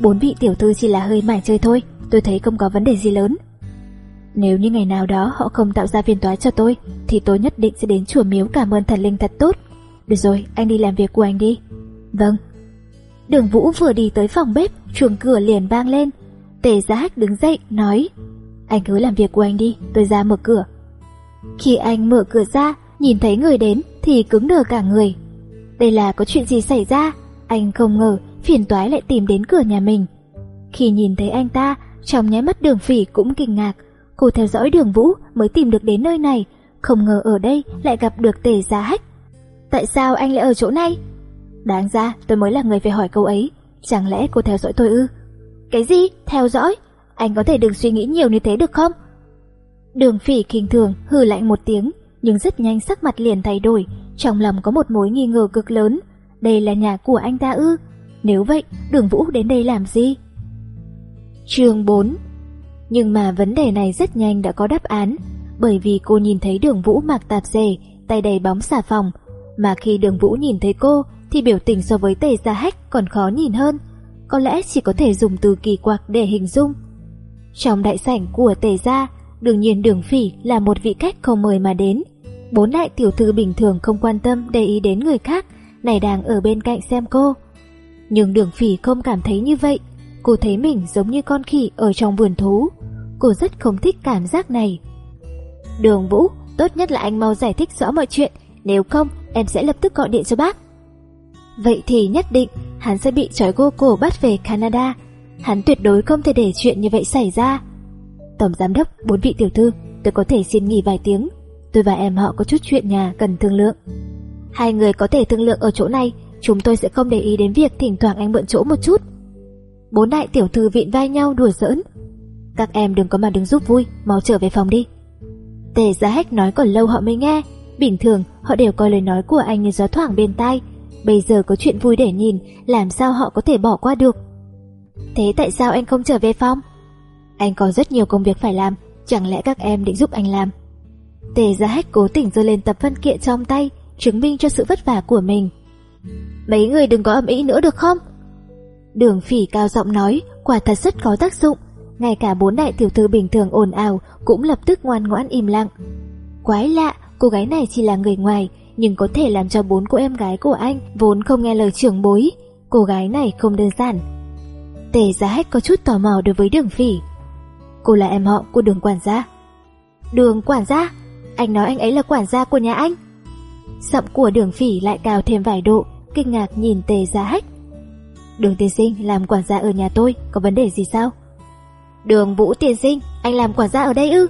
Speaker 1: Bốn vị tiểu thư chỉ là hơi mải chơi thôi, tôi thấy không có vấn đề gì lớn. Nếu như ngày nào đó họ không tạo ra phiền toái cho tôi, thì tôi nhất định sẽ đến chùa miếu cảm ơn thần linh thật tốt. Được rồi, anh đi làm việc của anh đi. Vâng. Đường Vũ vừa đi tới phòng bếp, chuồng cửa liền vang lên. Tề Giá Hách đứng dậy, nói Anh cứ làm việc của anh đi, tôi ra mở cửa. Khi anh mở cửa ra, nhìn thấy người đến thì cứng đờ cả người. Đây là có chuyện gì xảy ra? Anh không ngờ phiền toái lại tìm đến cửa nhà mình. Khi nhìn thấy anh ta, trong nháy mắt đường phỉ cũng kinh ngạc. Cô theo dõi đường vũ mới tìm được đến nơi này, không ngờ ở đây lại gặp được tề giá hách. Tại sao anh lại ở chỗ này? Đáng ra tôi mới là người phải hỏi câu ấy, chẳng lẽ cô theo dõi tôi ư? Cái gì? Theo dõi? Anh có thể đừng suy nghĩ nhiều như thế được không? Đường phỉ kinh thường hừ lạnh một tiếng, nhưng rất nhanh sắc mặt liền thay đổi, trong lòng có một mối nghi ngờ cực lớn. Đây là nhà của anh ta ư? Nếu vậy, đường Vũ đến đây làm gì? Chương 4 Nhưng mà vấn đề này rất nhanh đã có đáp án, bởi vì cô nhìn thấy đường Vũ mặc tạp dề, tay đầy bóng xà phòng, mà khi đường Vũ nhìn thấy cô thì biểu tình so với tề gia hách còn khó nhìn hơn, có lẽ chỉ có thể dùng từ kỳ quặc để hình dung. Trong đại sảnh của tề gia, đương nhiên đường phỉ là một vị khách không mời mà đến. Bốn đại tiểu thư bình thường không quan tâm để ý đến người khác, này đang ở bên cạnh xem cô. Nhưng đường phỉ không cảm thấy như vậy, cô thấy mình giống như con khỉ ở trong vườn thú. Cô rất không thích cảm giác này. Đường Vũ, tốt nhất là anh mau giải thích rõ mọi chuyện, nếu không em sẽ lập tức gọi điện cho bác. Vậy thì nhất định hắn sẽ bị trói gô cổ bắt về Canada. Hắn tuyệt đối không thể để chuyện như vậy xảy ra. Tổng giám đốc, bốn vị tiểu thư, tôi có thể xin nghỉ vài tiếng. Tôi và em họ có chút chuyện nhà cần thương lượng. Hai người có thể thương lượng ở chỗ này, chúng tôi sẽ không để ý đến việc thỉnh thoảng anh mượn chỗ một chút. Bốn đại tiểu thư vịn vai nhau đùa giỡn. Các em đừng có mà đứng giúp vui, mau trở về phòng đi. Tề giá hách nói còn lâu họ mới nghe, bình thường họ đều coi lời nói của anh như gió thoảng bên tai. Bây giờ có chuyện vui để nhìn, làm sao họ có thể bỏ qua được. Thế tại sao anh không trở về phòng? Anh còn rất nhiều công việc phải làm, chẳng lẽ các em định giúp anh làm? Tề Gia Hách cố tình giơ lên tập văn kiện trong tay, chứng minh cho sự vất vả của mình. Mấy người đừng có ầm ĩ nữa được không? Đường phỉ cao giọng nói, quả thật rất có tác dụng. Ngay cả bốn đại tiểu thư bình thường ồn ào cũng lập tức ngoan ngoãn im lặng. Quái lạ, cô gái này chỉ là người ngoài, nhưng có thể làm cho bốn cô em gái của anh vốn không nghe lời trưởng bối. Cô gái này không đơn giản. Tề Gia Hách có chút tò mò đối với đường phỉ. Cô là em họ của đường quản gia. Đường quản gia? Anh nói anh ấy là quản gia của nhà anh. Giọng của đường phỉ lại cao thêm vài độ, kinh ngạc nhìn tề giá hách. Đường tiên sinh làm quản gia ở nhà tôi, có vấn đề gì sao? Đường vũ tiên sinh, anh làm quản gia ở đây ư?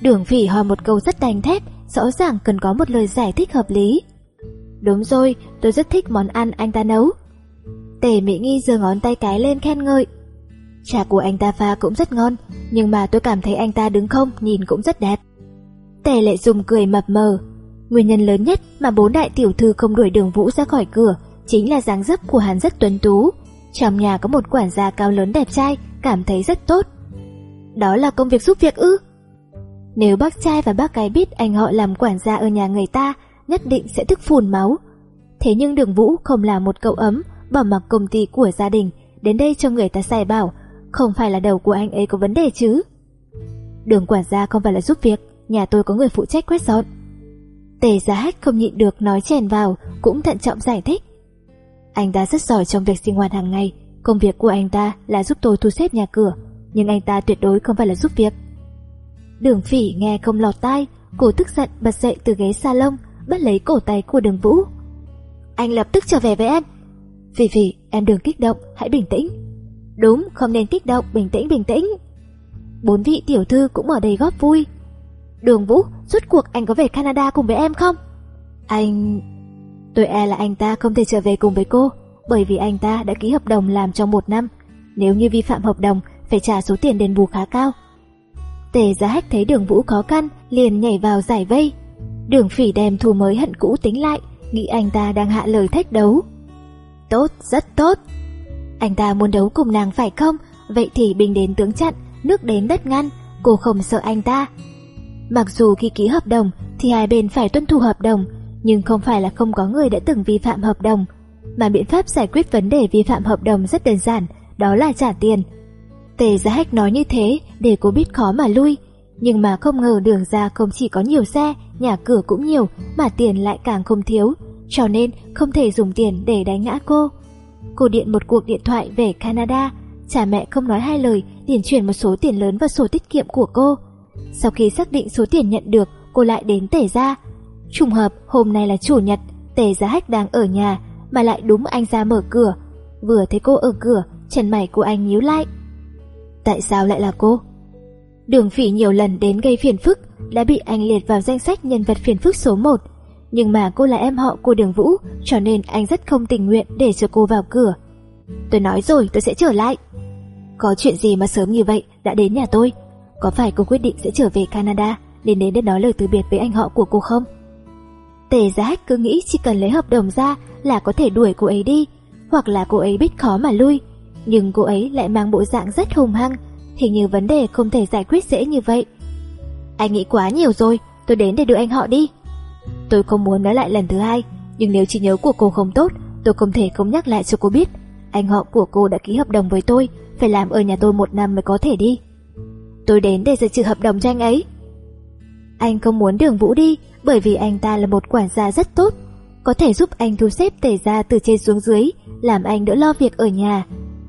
Speaker 1: Đường phỉ hỏi một câu rất đành thép, rõ ràng cần có một lời giải thích hợp lý. Đúng rồi, tôi rất thích món ăn anh ta nấu. Tề Mỹ Nghi giơ ngón tay cái lên khen ngợi. Trà của anh ta pha cũng rất ngon, nhưng mà tôi cảm thấy anh ta đứng không nhìn cũng rất đẹp. Tề lệ dùng cười mập mờ. Nguyên nhân lớn nhất mà bốn đại tiểu thư không đuổi đường vũ ra khỏi cửa chính là dáng dấp của hắn rất tuấn tú. Trong nhà có một quản gia cao lớn đẹp trai, cảm thấy rất tốt. Đó là công việc giúp việc ư? Nếu bác trai và bác gái biết anh họ làm quản gia ở nhà người ta, nhất định sẽ tức phun máu. Thế nhưng đường vũ không là một cậu ấm, bỏ mặc công ty của gia đình, đến đây cho người ta sai bảo, không phải là đầu của anh ấy có vấn đề chứ. Đường quản gia không phải là giúp việc, nhà tôi có người phụ trách quét dọn. Tề giá hách không nhịn được nói chèn vào, cũng thận trọng giải thích. Anh ta rất giỏi trong việc sinh hoạt hàng ngày, công việc của anh ta là giúp tôi thu xếp nhà cửa, nhưng anh ta tuyệt đối không phải là giúp việc. Đường phỉ nghe không lọt tai, cô tức giận bật dậy từ ghế salon, bắt lấy cổ tay của đường vũ. Anh lập tức trở về với em. Vì vì em đừng kích động, hãy bình tĩnh. Đúng, không nên kích động, bình tĩnh, bình tĩnh. Bốn vị tiểu thư cũng ở đây góp vui, Đường Vũ, rốt cuộc anh có về Canada cùng với em không? Anh... Tôi e là anh ta không thể trở về cùng với cô, bởi vì anh ta đã ký hợp đồng làm trong một năm. Nếu như vi phạm hợp đồng, phải trả số tiền đền bù khá cao. Tề Giá Hách thấy Đường Vũ khó khăn, liền nhảy vào giải vây. Đường Phỉ đem thù mới hận cũ tính lại, nghĩ anh ta đang hạ lời thách đấu. Tốt, rất tốt. Anh ta muốn đấu cùng nàng phải không? Vậy thì bình đến tướng chặn, nước đến đất ngăn, cô không sợ anh ta. Mặc dù khi ký hợp đồng thì hai bên phải tuân thủ hợp đồng, nhưng không phải là không có người đã từng vi phạm hợp đồng. Mà biện pháp giải quyết vấn đề vi phạm hợp đồng rất đơn giản, đó là trả tiền. Tề gia Hách nói như thế để cô biết khó mà lui, nhưng mà không ngờ đường ra không chỉ có nhiều xe, nhà cửa cũng nhiều, mà tiền lại càng không thiếu, cho nên không thể dùng tiền để đánh ngã cô. Cô điện một cuộc điện thoại về Canada, cha mẹ không nói hai lời liền chuyển một số tiền lớn vào sổ tiết kiệm của cô. Sau khi xác định số tiền nhận được, cô lại đến tể ra. Trùng hợp hôm nay là chủ nhật, tề giá hách đang ở nhà, mà lại đúng anh ra mở cửa. Vừa thấy cô ở cửa, chân mày của anh nhíu lại. Tại sao lại là cô? Đường phỉ nhiều lần đến gây phiền phức, đã bị anh liệt vào danh sách nhân vật phiền phức số 1. Nhưng mà cô là em họ của đường Vũ, cho nên anh rất không tình nguyện để cho cô vào cửa. Tôi nói rồi tôi sẽ trở lại. Có chuyện gì mà sớm như vậy đã đến nhà tôi? Có phải cô quyết định sẽ trở về Canada nên đến để nói lời từ biệt với anh họ của cô không? Tề giá cứ nghĩ chỉ cần lấy hợp đồng ra là có thể đuổi cô ấy đi, hoặc là cô ấy biết khó mà lui. Nhưng cô ấy lại mang bộ dạng rất hùng hăng, hình như vấn đề không thể giải quyết dễ như vậy. Anh nghĩ quá nhiều rồi, tôi đến để đưa anh họ đi. Tôi không muốn nói lại lần thứ hai, nhưng nếu trí nhớ của cô không tốt, tôi không thể không nhắc lại cho cô biết. Anh họ của cô đã ký hợp đồng với tôi, phải làm ở nhà tôi một năm mới có thể đi. Tôi đến để giải trừ hợp đồng cho anh ấy. Anh không muốn đường Vũ đi, bởi vì anh ta là một quản gia rất tốt, có thể giúp anh thu xếp tể ra từ trên xuống dưới, làm anh đỡ lo việc ở nhà.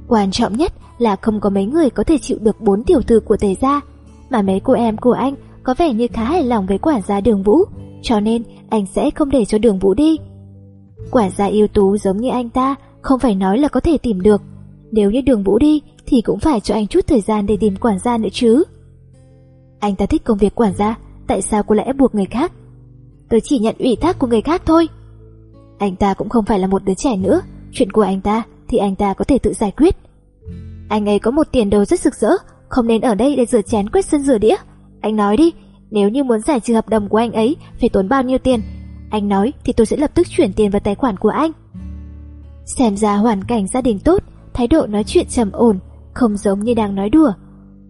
Speaker 1: Quan trọng nhất là không có mấy người có thể chịu được bốn tiểu thư của tề gia, mà mấy cô em của anh có vẻ như khá hài lòng với quản gia đường Vũ, cho nên anh sẽ không để cho đường Vũ đi. Quản gia yếu tú giống như anh ta, không phải nói là có thể tìm được. Nếu như đường Vũ đi thì cũng phải cho anh chút thời gian để tìm quản gia nữa chứ. Anh ta thích công việc quản gia, tại sao cô lại ép buộc người khác? Tôi chỉ nhận ủy thác của người khác thôi. Anh ta cũng không phải là một đứa trẻ nữa, chuyện của anh ta thì anh ta có thể tự giải quyết. Anh ấy có một tiền đồ rất rực rỡ, không nên ở đây để rửa chén quét sân rửa đĩa. Anh nói đi, nếu như muốn giải trừ hợp đồng của anh ấy phải tốn bao nhiêu tiền? Anh nói thì tôi sẽ lập tức chuyển tiền vào tài khoản của anh. Xem ra hoàn cảnh gia đình tốt, thái độ nói chuyện trầm ổn, không giống như đang nói đùa.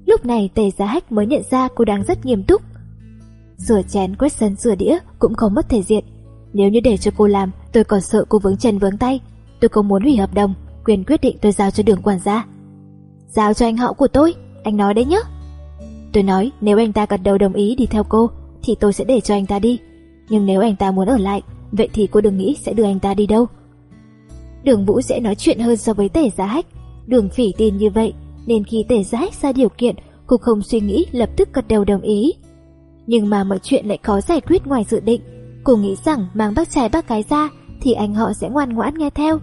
Speaker 1: Lúc này Tề Giá Hách mới nhận ra cô đang rất nghiêm túc. Rửa chén quét sân rửa đĩa cũng không mất thể diện. Nếu như để cho cô làm, tôi còn sợ cô vướng chân vướng tay. Tôi không muốn hủy hợp đồng, quyền quyết định tôi giao cho đường quản gia. Giao cho anh họ của tôi, anh nói đấy nhé. Tôi nói nếu anh ta gật đầu đồng ý đi theo cô, thì tôi sẽ để cho anh ta đi. Nhưng nếu anh ta muốn ở lại, vậy thì cô đừng nghĩ sẽ đưa anh ta đi đâu. Đường Vũ sẽ nói chuyện hơn so với tể giá hách. Đường phỉ tin như vậy, nên khi tể giá hách ra điều kiện, cô không suy nghĩ lập tức gật đầu đồng ý. Nhưng mà mọi chuyện lại khó giải quyết ngoài dự định. Cô nghĩ rằng mang bác trai bác gái ra thì anh họ sẽ ngoan ngoãn nghe theo.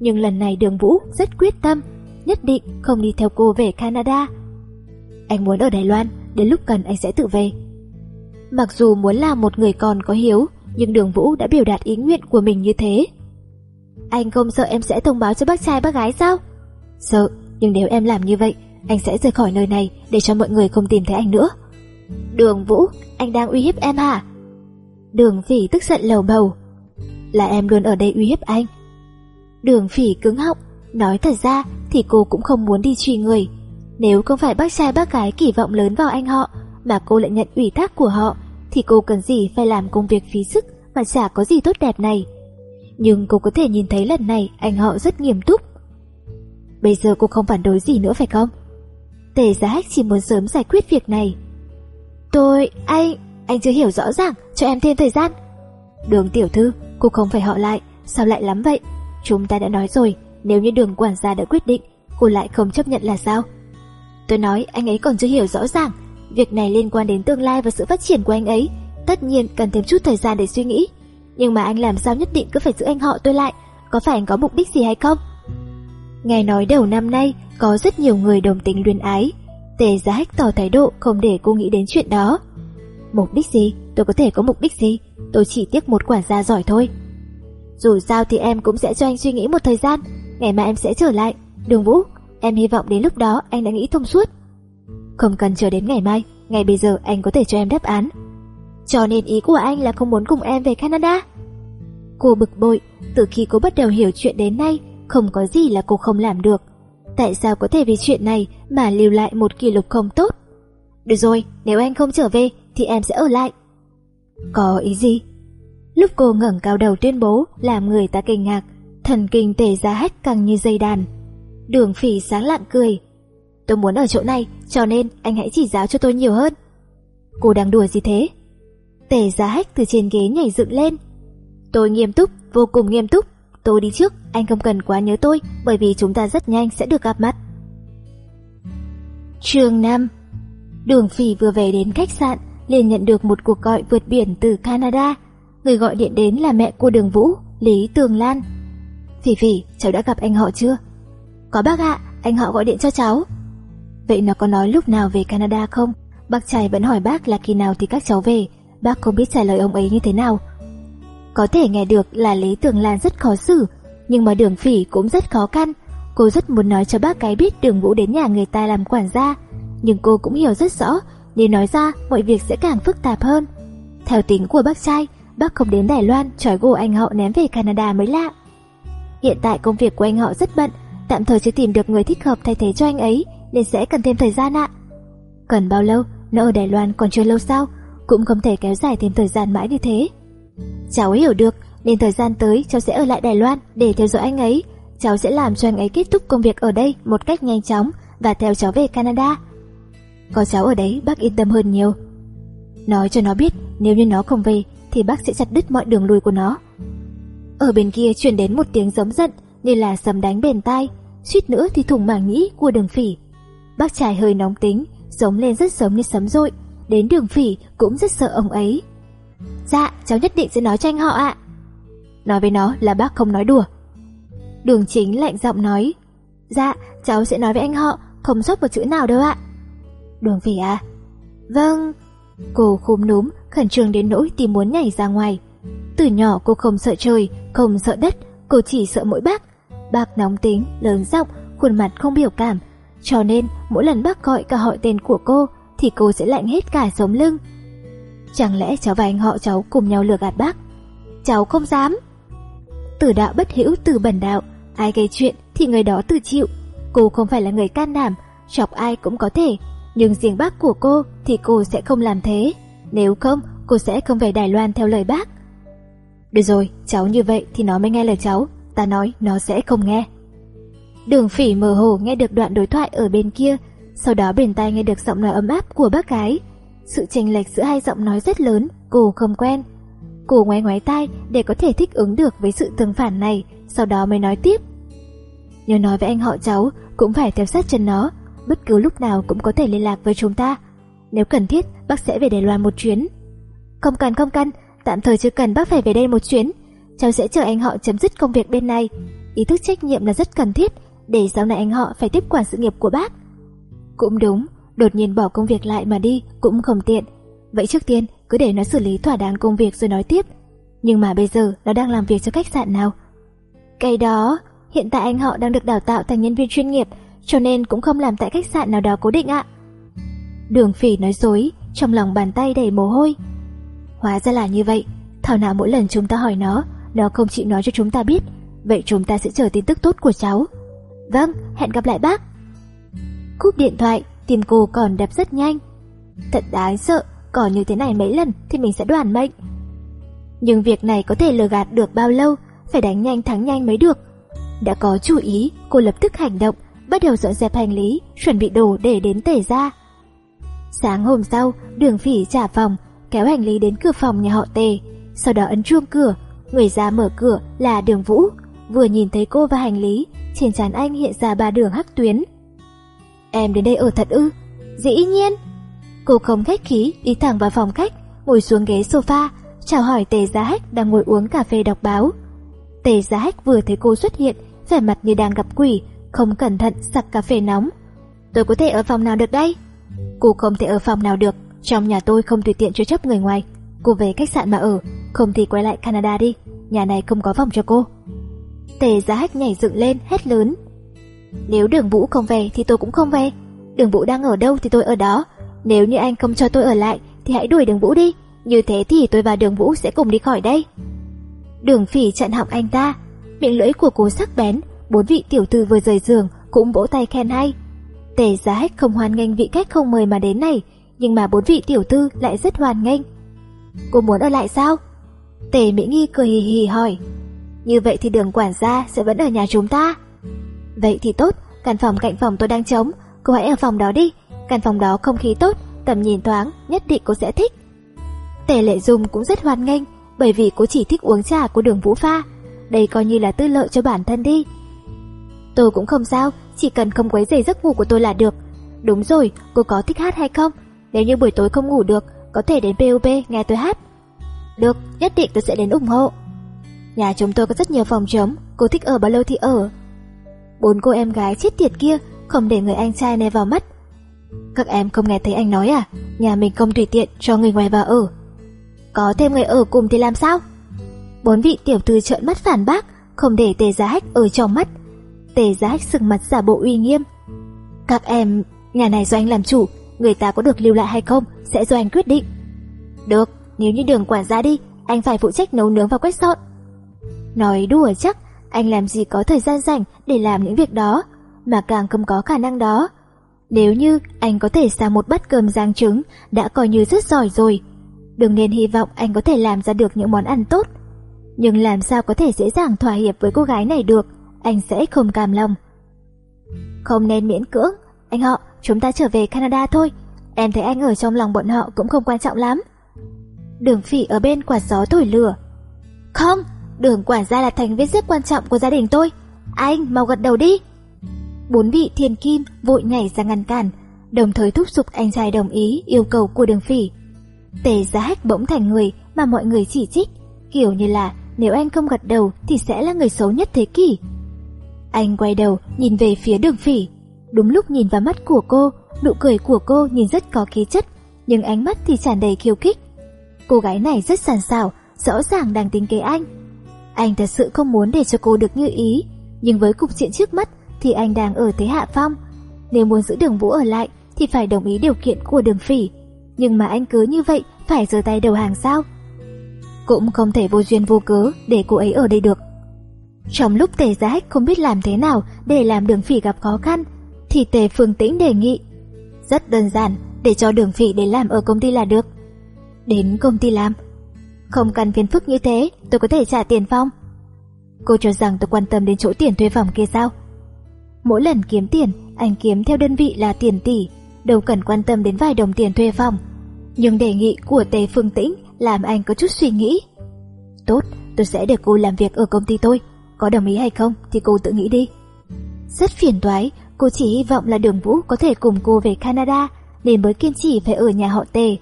Speaker 1: Nhưng lần này đường Vũ rất quyết tâm, nhất định không đi theo cô về Canada. Anh muốn ở Đài Loan, đến lúc cần anh sẽ tự về. Mặc dù muốn là một người con có hiếu, nhưng đường Vũ đã biểu đạt ý nguyện của mình như thế. Anh không sợ em sẽ thông báo cho bác trai bác gái sao? Sợ, nhưng nếu em làm như vậy, anh sẽ rời khỏi nơi này để cho mọi người không tìm thấy anh nữa. Đường Vũ, anh đang uy hiếp em hả? Đường Phỉ tức giận lầu bầu. Là em luôn ở đây uy hiếp anh. Đường Phỉ cứng họng, nói thật ra thì cô cũng không muốn đi truy người. Nếu không phải bác trai bác gái kỳ vọng lớn vào anh họ, mà cô lại nhận ủy thác của họ, thì cô cần gì phải làm công việc phí sức mà chả có gì tốt đẹp này. Nhưng cô có thể nhìn thấy lần này anh họ rất nghiêm túc. Bây giờ cô không phản đối gì nữa phải không? Tề giá hách chỉ muốn sớm giải quyết việc này. Tôi, anh, anh chưa hiểu rõ ràng, cho em thêm thời gian. Đường tiểu thư, cô không phải họ lại, sao lại lắm vậy? Chúng ta đã nói rồi, nếu như đường quản gia đã quyết định, cô lại không chấp nhận là sao? Tôi nói anh ấy còn chưa hiểu rõ ràng, việc này liên quan đến tương lai và sự phát triển của anh ấy, tất nhiên cần thêm chút thời gian để suy nghĩ. Nhưng mà anh làm sao nhất định cứ phải giữ anh họ tôi lại, có phải anh có mục đích gì hay không? Nghe nói đầu năm nay có rất nhiều người đồng tính luyến ái, Tề Giá Hách tỏ thái độ không để cô nghĩ đến chuyện đó. Mục đích gì? Tôi có thể có mục đích gì? Tôi chỉ tiếc một quản gia giỏi thôi. Dù sao thì em cũng sẽ cho anh suy nghĩ một thời gian, ngày mai em sẽ trở lại. Đường Vũ, em hy vọng đến lúc đó anh đã nghĩ thông suốt. Không cần chờ đến ngày mai, ngay bây giờ anh có thể cho em đáp án. Cho nên ý của anh là không muốn cùng em về Canada? Cô bực bội, từ khi cô bắt đầu hiểu chuyện đến nay, không có gì là cô không làm được. Tại sao có thể vì chuyện này mà lưu lại một kỷ lục không tốt? Được rồi, nếu anh không trở về thì em sẽ ở lại. Có ý gì? Lúc cô ngẩng cao đầu tuyên bố làm người ta kinh ngạc, thần kinh tề giá hách căng như dây đàn. Đường phỉ sáng lặng cười. Tôi muốn ở chỗ này, cho nên anh hãy chỉ giáo cho tôi nhiều hơn. Cô đang đùa gì thế? Tề giá hách từ trên ghế nhảy dựng lên. Tôi nghiêm túc, vô cùng nghiêm túc. Tôi đi trước, anh không cần quá nhớ tôi, bởi vì chúng ta rất nhanh sẽ được gặp mặt. Trường 5 Đường phỉ vừa về đến khách sạn, liền nhận được một cuộc gọi vượt biển từ Canada. Người gọi điện đến là mẹ cô Đường Vũ, Lý Tường Lan. Phỉ phỉ, cháu đã gặp anh họ chưa? Có bác ạ, anh họ gọi điện cho cháu. Vậy nó có nói lúc nào về Canada không? Bác trai vẫn hỏi bác là khi nào thì các cháu về, bác không biết trả lời ông ấy như thế nào. Có thể nghe được là Lý Tường Lan rất khó xử, nhưng mà đường phỉ cũng rất khó khăn. Cô rất muốn nói cho bác cái biết đường vũ đến nhà người ta làm quản gia, nhưng cô cũng hiểu rất rõ, nếu nói ra mọi việc sẽ càng phức tạp hơn. Theo tính của bác trai, bác không đến Đài Loan trói gô anh họ ném về Canada mới lạ. Hiện tại công việc của anh họ rất bận, tạm thời chưa tìm được người thích hợp thay thế cho anh ấy, nên sẽ cần thêm thời gian ạ. Cần bao lâu? Nó ở Đài Loan còn chưa lâu sao? Cũng không thể kéo dài thêm thời gian mãi như thế. Cháu hiểu được, nên thời gian tới cháu sẽ ở lại Đài Loan để theo dõi anh ấy. Cháu sẽ làm cho anh ấy kết thúc công việc ở đây một cách nhanh chóng và theo cháu về Canada. Có cháu ở đấy bác yên tâm hơn nhiều. Nói cho nó biết nếu như nó không về thì bác sẽ chặt đứt mọi đường lùi của nó. Ở bên kia truyền đến một tiếng giống giận như là sấm đánh bền tai, suýt nữa thì thủng màng nhĩ của đường phỉ. Bác trai hơi nóng tính, giống lên rất giống như sấm rội, đến đường phỉ cũng rất sợ ông ấy. Dạ, cháu nhất định sẽ nói cho anh họ ạ. Nói với nó là bác không nói đùa. Đường chính lạnh giọng nói, dạ, cháu sẽ nói với anh họ, không sót một chữ nào đâu ạ. Đường phỉ à? Vâng. Cô khúm núm, khẩn trương đến nỗi tìm muốn nhảy ra ngoài. Từ nhỏ cô không sợ trời, không sợ đất, cô chỉ sợ mỗi bác. Bác nóng tính, lớn giọng, khuôn mặt không biểu cảm, cho nên mỗi lần bác gọi cả hỏi tên của cô thì cô sẽ lạnh hết cả sống lưng. Chẳng lẽ cháu và anh họ cháu cùng nhau lừa gạt bác? Cháu không dám. Tử đạo bất hữu từ bẩn đạo, ai gây chuyện thì người đó tự chịu. Cô không phải là người can đảm, chọc ai cũng có thể, nhưng riêng bác của cô thì cô sẽ không làm thế. Nếu không, cô sẽ không về Đài Loan theo lời bác. Được rồi, cháu như vậy thì nó mới nghe lời cháu, ta nói nó sẽ không nghe. Đường phỉ mơ hồ nghe được đoạn đối thoại ở bên kia, sau đó bên tai nghe được giọng nói ấm áp của bác gái. Sự chênh lệch giữa hai giọng nói rất lớn, cô không quen. Cô ngoái ngoái tai để có thể thích ứng được với sự tương phản này, sau đó mới nói tiếp. Nhớ nói với anh họ cháu, cũng phải theo sát chân nó, bất cứ lúc nào cũng có thể liên lạc với chúng ta. Nếu cần thiết, bác sẽ về Đài Loan một chuyến. Không cần không cần, tạm thời chưa cần bác phải về đây một chuyến. Cháu sẽ chờ anh họ chấm dứt công việc bên này. Ý thức trách nhiệm là rất cần thiết, để sau này anh họ phải tiếp quản sự nghiệp của bác. Cũng đúng, đột nhiên bỏ công việc lại mà đi cũng không tiện. Vậy trước tiên cứ để nó xử lý thỏa đáng công việc rồi nói tiếp. Nhưng mà bây giờ nó đang làm việc cho khách sạn nào? Cái đó, hiện tại anh họ đang được đào tạo thành nhân viên chuyên nghiệp, cho nên cũng không làm tại khách sạn nào đó cố định ạ. Đường phỉ nói dối, trong lòng bàn tay đầy mồ hôi. Hóa ra là như vậy, thảo nào mỗi lần chúng ta hỏi nó, nó không chịu nói cho chúng ta biết, vậy chúng ta sẽ chờ tin tức tốt của cháu. Vâng, hẹn gặp lại bác. Cúp điện thoại, tim cô còn đập rất nhanh. Thật đáng sợ, còn như thế này mấy lần thì mình sẽ đoàn mệnh. Nhưng việc này có thể lừa gạt được bao lâu, phải đánh nhanh thắng nhanh mới được. Đã có chú ý, cô lập tức hành động, bắt đầu dọn dẹp hành lý, chuẩn bị đồ để đến tể ra. Sáng hôm sau, đường phỉ trả phòng, kéo hành lý đến cửa phòng nhà họ tề, sau đó ấn chuông cửa, người ra mở cửa là đường vũ. Vừa nhìn thấy cô và hành lý, trên trán anh hiện ra ba đường hắc tuyến. Em đến đây ở thật ư? Dĩ nhiên. Cô không khách khí, đi thẳng vào phòng khách, ngồi xuống ghế sofa, chào hỏi Tề Giá Hách đang ngồi uống cà phê đọc báo. Tề Giá Hách vừa thấy cô xuất hiện, vẻ mặt như đang gặp quỷ, không cẩn thận sặc cà phê nóng. Tôi có thể ở phòng nào được đây? Cô không thể ở phòng nào được, trong nhà tôi không tùy tiện cho chấp người ngoài. Cô về khách sạn mà ở, không thì quay lại Canada đi, nhà này không có phòng cho cô. Tề Giá Hách nhảy dựng lên, hét lớn. Nếu đường vũ không về thì tôi cũng không về. Đường Vũ đang ở đâu thì tôi ở đó. Nếu như anh không cho tôi ở lại thì hãy đuổi Đường Vũ đi. Như thế thì tôi và Đường Vũ sẽ cùng đi khỏi đây. Đường Phỉ chặn họng anh ta, miệng lưỡi của cô sắc bén, bốn vị tiểu thư vừa rời giường cũng vỗ tay khen hay. Tề Giá Hách không hoan nghênh vị khách không mời mà đến này, nhưng mà bốn vị tiểu thư lại rất hoan nghênh. Cô muốn ở lại sao? Tề Mỹ Nghi cười hì hì hỏi. Như vậy thì đường quản gia sẽ vẫn ở nhà chúng ta. Vậy thì tốt, căn phòng cạnh phòng tôi đang trống, cô hãy ở phòng đó đi. Căn phòng đó không khí tốt, tầm nhìn thoáng, nhất định cô sẽ thích. Tề Lệ Dung cũng rất hoan nghênh, bởi vì cô chỉ thích uống trà của đường Vũ Pha. Đây coi như là tư lợi cho bản thân đi. Tôi cũng không sao, chỉ cần không quấy rầy giấc ngủ của tôi là được. Đúng rồi, cô có thích hát hay không? Nếu như buổi tối không ngủ được, có thể đến POP nghe tôi hát. Được, nhất định tôi sẽ đến ủng hộ. Nhà chúng tôi có rất nhiều phòng trống, cô thích ở bao lâu thì ở. Bốn cô em gái chết tiệt kia không để người anh trai này vào mắt. Các em không nghe thấy anh nói à, nhà mình không tùy tiện cho người ngoài vào ở. Có thêm người ở cùng thì làm sao? Bốn vị tiểu thư trợn mắt phản bác, không để tề giá hách ở trong mắt. Tề giá hách sừng mặt giả bộ uy nghiêm. Các em, nhà này do anh làm chủ, người ta có được lưu lại hay không sẽ do anh quyết định. Được, nếu như đường quản gia đi, anh phải phụ trách nấu nướng và quét dọn. Nói đùa chắc, anh làm gì có thời gian rảnh để làm những việc đó, mà càng không có khả năng đó. Nếu như anh có thể xào một bát cơm rang trứng, đã coi như rất giỏi rồi. Đừng nên hy vọng anh có thể làm ra được những món ăn tốt. Nhưng làm sao có thể dễ dàng thỏa hiệp với cô gái này được, anh sẽ không cam lòng. Không nên miễn cưỡng, anh họ, chúng ta trở về Canada thôi. Em thấy anh ở trong lòng bọn họ cũng không quan trọng lắm. Đường phỉ ở bên quạt gió thổi lửa. Không, đường quản gia là thành viên rất quan trọng của gia đình tôi. Anh, mau gật đầu đi. Bốn vị thiên kim vội nhảy ra ngăn cản, đồng thời thúc giục anh trai đồng ý yêu cầu của đường phỉ. Tề giá hách bỗng thành người mà mọi người chỉ trích, kiểu như là nếu anh không gật đầu thì sẽ là người xấu nhất thế kỷ. Anh quay đầu nhìn về phía đường phỉ, đúng lúc nhìn vào mắt của cô, nụ cười của cô nhìn rất có khí chất, nhưng ánh mắt thì tràn đầy khiêu khích. Cô gái này rất sàn sảo, rõ ràng đang tính kế anh. Anh thật sự không muốn để cho cô được như ý, nhưng với cục diện trước mắt thì anh đang ở thế hạ phong. Nếu muốn giữ đường vũ ở lại thì phải đồng ý điều kiện của đường phỉ. Nhưng mà anh cứ như vậy phải giơ tay đầu hàng sao? Cũng không thể vô duyên vô cớ để cô ấy ở đây được. Trong lúc tề giá hách không biết làm thế nào để làm đường phỉ gặp khó khăn, thì tề phương tĩnh đề nghị. Rất đơn giản, để cho đường phỉ đến làm ở công ty là được. Đến công ty làm? Không cần phiền phức như thế, tôi có thể trả tiền phong. Cô cho rằng tôi quan tâm đến chỗ tiền thuê phòng kia sao? Mỗi lần kiếm tiền, anh kiếm theo đơn vị là tiền tỷ, đâu cần quan tâm đến vài đồng tiền thuê phòng. Nhưng đề nghị của Tề Phương Tĩnh làm anh có chút suy nghĩ. Tốt, tôi sẽ để cô làm việc ở công ty tôi, có đồng ý hay không thì cô tự nghĩ đi. Rất phiền toái, cô chỉ hy vọng là đường Vũ có thể cùng cô về Canada, nên mới kiên trì phải ở nhà họ Tề.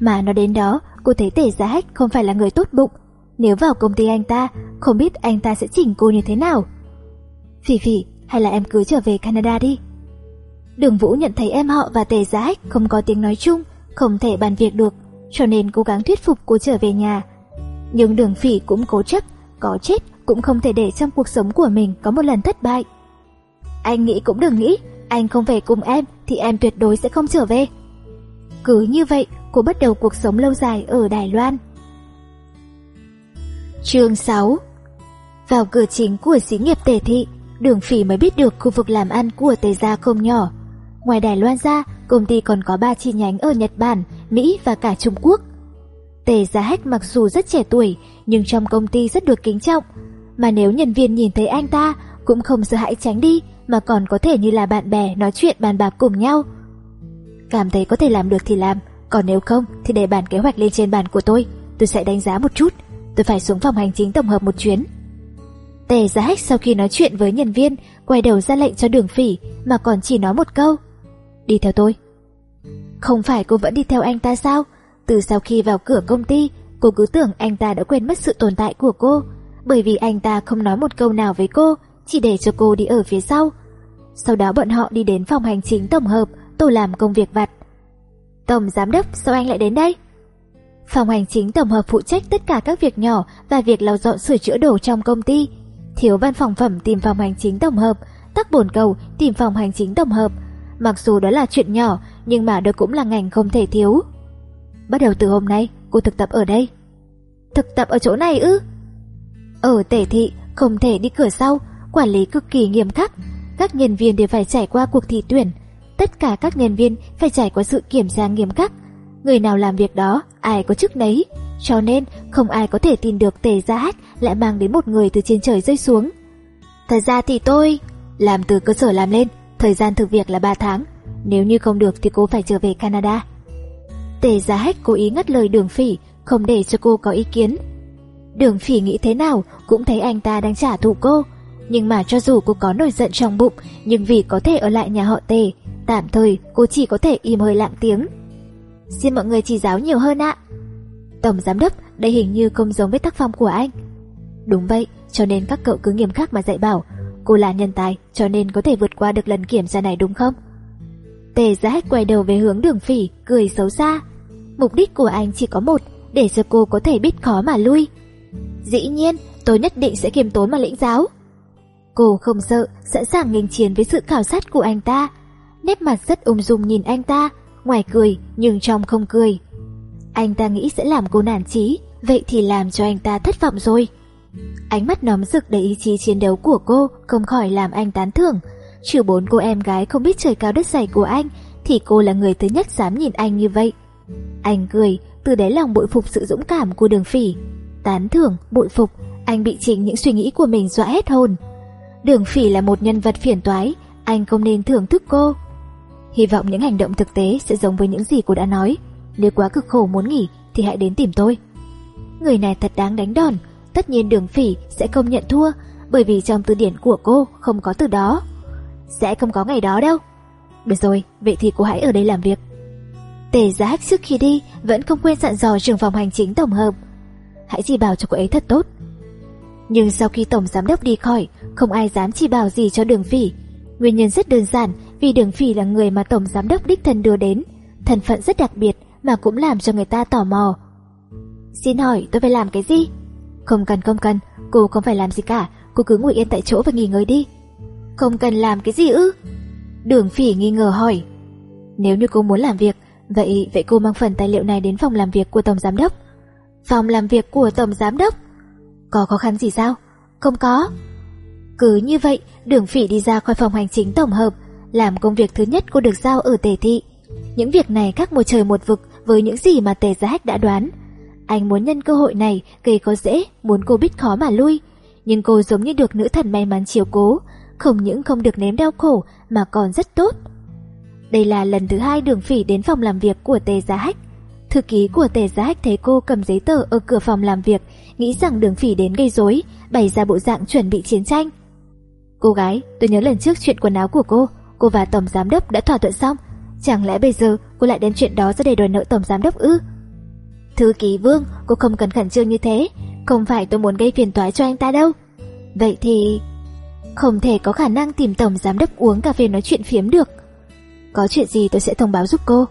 Speaker 1: Mà nó đến đó, cô thấy Tề Giá Hách không phải là người tốt bụng. Nếu vào công ty anh ta, không biết anh ta sẽ chỉnh cô như thế nào. Phỉ phỉ, hay là em cứ trở về Canada đi. Đường Vũ nhận thấy em họ và Tề Giá Hách không có tiếng nói chung, không thể bàn việc được, cho nên cố gắng thuyết phục cô trở về nhà. Nhưng đường phỉ cũng cố chấp, có chết cũng không thể để trong cuộc sống của mình có một lần thất bại. Anh nghĩ cũng đừng nghĩ, anh không về cùng em thì em tuyệt đối sẽ không trở về. Cứ như vậy, cô bắt đầu cuộc sống lâu dài ở Đài Loan. Chương 6 Vào cửa chính của xí nghiệp tề thị, đường phỉ mới biết được khu vực làm ăn của tề gia không nhỏ. Ngoài Đài Loan ra, công ty còn có 3 chi nhánh ở Nhật Bản, Mỹ và cả Trung Quốc. Tề Gia Hách mặc dù rất trẻ tuổi, nhưng trong công ty rất được kính trọng. Mà nếu nhân viên nhìn thấy anh ta, cũng không sợ hãi tránh đi, mà còn có thể như là bạn bè nói chuyện bàn bạc cùng nhau. Cảm thấy có thể làm được thì làm, còn nếu không thì để bản kế hoạch lên trên bàn của tôi, tôi sẽ đánh giá một chút. Tôi phải xuống phòng hành chính tổng hợp một chuyến. Tề giá Hách sau khi nói chuyện với nhân viên, quay đầu ra lệnh cho đường phỉ, mà còn chỉ nói một câu. Đi theo tôi. Không phải cô vẫn đi theo anh ta sao? Từ sau khi vào cửa công ty, cô cứ tưởng anh ta đã quên mất sự tồn tại của cô, bởi vì anh ta không nói một câu nào với cô, chỉ để cho cô đi ở phía sau. Sau đó bọn họ đi đến phòng hành chính tổng hợp, tôi làm công việc vặt. Tổng giám đốc, sao anh lại đến đây? Phòng hành chính tổng hợp phụ trách tất cả các việc nhỏ và việc lau dọn sửa chữa đồ trong công ty. Thiếu văn phòng phẩm tìm phòng hành chính tổng hợp, tắc bổn cầu tìm phòng hành chính tổng hợp, mặc dù đó là chuyện nhỏ, nhưng mà đó cũng là ngành không thể thiếu. Bắt đầu từ hôm nay, cô thực tập ở đây. Thực tập ở chỗ này ư? Ở tể thị, không thể đi cửa sau, quản lý cực kỳ nghiêm khắc. Các nhân viên đều phải trải qua cuộc thi tuyển. Tất cả các nhân viên phải trải qua sự kiểm tra nghiêm khắc. Người nào làm việc đó, ai có chức nấy. Cho nên, không ai có thể tin được tề gia hách lại mang đến một người từ trên trời rơi xuống. Thật ra thì tôi làm từ cơ sở làm lên, thời gian thực việc là 3 tháng. Nếu như không được thì cô phải trở về Canada. Tề gia Hách cố ý ngắt lời Đường Phỉ, không để cho cô có ý kiến. Đường Phỉ nghĩ thế nào cũng thấy anh ta đang trả thù cô, nhưng mà cho dù cô có nổi giận trong bụng, nhưng vì có thể ở lại nhà họ Tề, tạm thời cô chỉ có thể im hơi lặng tiếng. Xin mọi người chỉ giáo nhiều hơn ạ. Tổng giám đốc, đây hình như không giống với tác phong của anh. Đúng vậy, cho nên các cậu cứ nghiêm khắc mà dạy bảo, cô là nhân tài cho nên có thể vượt qua được lần kiểm tra này đúng không? Tề Giá Hách quay đầu về hướng Đường Phỉ, cười xấu xa. Mục đích của anh chỉ có một, để cho cô có thể biết khó mà lui. Dĩ nhiên, tôi nhất định sẽ kiềm tốn mà lĩnh giáo. Cô không sợ, sẵn sàng nghênh chiến với sự khảo sát của anh ta. Nét mặt rất ung dung nhìn anh ta, ngoài cười nhưng trong không cười. Anh ta nghĩ sẽ làm cô nản chí, vậy thì làm cho anh ta thất vọng rồi. Ánh mắt nóng rực đầy ý chí chiến đấu của cô không khỏi làm anh tán thưởng. Trừ bốn cô em gái không biết trời cao đất dày của anh, thì cô là người thứ nhất dám nhìn anh như vậy. Anh cười, từ đáy lòng bội phục sự dũng cảm của đường phỉ. Tán thưởng, bội phục, anh bị chỉnh những suy nghĩ của mình dọa hết hồn. Đường phỉ là một nhân vật phiền toái, anh không nên thưởng thức cô. Hy vọng những hành động thực tế sẽ giống với những gì cô đã nói. Nếu quá cực khổ muốn nghỉ thì hãy đến tìm tôi. Người này thật đáng đánh đòn, tất nhiên đường phỉ sẽ không nhận thua, bởi vì trong từ điển của cô không có từ đó. Sẽ không có ngày đó đâu. Được rồi, vậy thì cô hãy ở đây làm việc. Tề giá trước khi đi vẫn không quên dặn dò trưởng phòng hành chính tổng hợp. Hãy chỉ bảo cho cô ấy thật tốt. Nhưng sau khi tổng giám đốc đi khỏi, không ai dám chỉ bảo gì cho đường phỉ. Nguyên nhân rất đơn giản vì đường phỉ là người mà tổng giám đốc đích thân đưa đến. Thân phận rất đặc biệt mà cũng làm cho người ta tò mò. Xin hỏi tôi phải làm cái gì? Không cần không cần, cô không phải làm gì cả, cô cứ ngồi yên tại chỗ và nghỉ ngơi đi. Không cần làm cái gì ư? Đường phỉ nghi ngờ hỏi. Nếu như cô muốn làm việc, vậy vậy cô mang phần tài liệu này đến phòng làm việc của Tổng Giám Đốc. Phòng làm việc của Tổng Giám Đốc? Có khó khăn gì sao? Không có. Cứ như vậy, đường phỉ đi ra khỏi phòng hành chính tổng hợp, làm công việc thứ nhất cô được giao ở tề thị. Những việc này khác một trời một vực với những gì mà tề giá hách đã đoán. Anh muốn nhân cơ hội này gây có dễ, muốn cô biết khó mà lui. Nhưng cô giống như được nữ thần may mắn chiều cố, không những không được ném đau khổ mà còn rất tốt. Đây là lần thứ hai đường phỉ đến phòng làm việc của Tề Giá Hách. Thư ký của Tề Giá Hách thấy cô cầm giấy tờ ở cửa phòng làm việc, nghĩ rằng đường phỉ đến gây rối, bày ra bộ dạng chuẩn bị chiến tranh. Cô gái, tôi nhớ lần trước chuyện quần áo của cô, cô và tổng giám đốc đã thỏa thuận xong. Chẳng lẽ bây giờ cô lại đem chuyện đó ra để đòi nợ tổng giám đốc ư? Thư ký Vương, cô không cần khẩn trương như thế, không phải tôi muốn gây phiền toái cho anh ta đâu. Vậy thì... Không thể có khả năng tìm tổng giám đốc uống cà phê nói chuyện phiếm được. Có chuyện gì tôi sẽ thông báo giúp cô.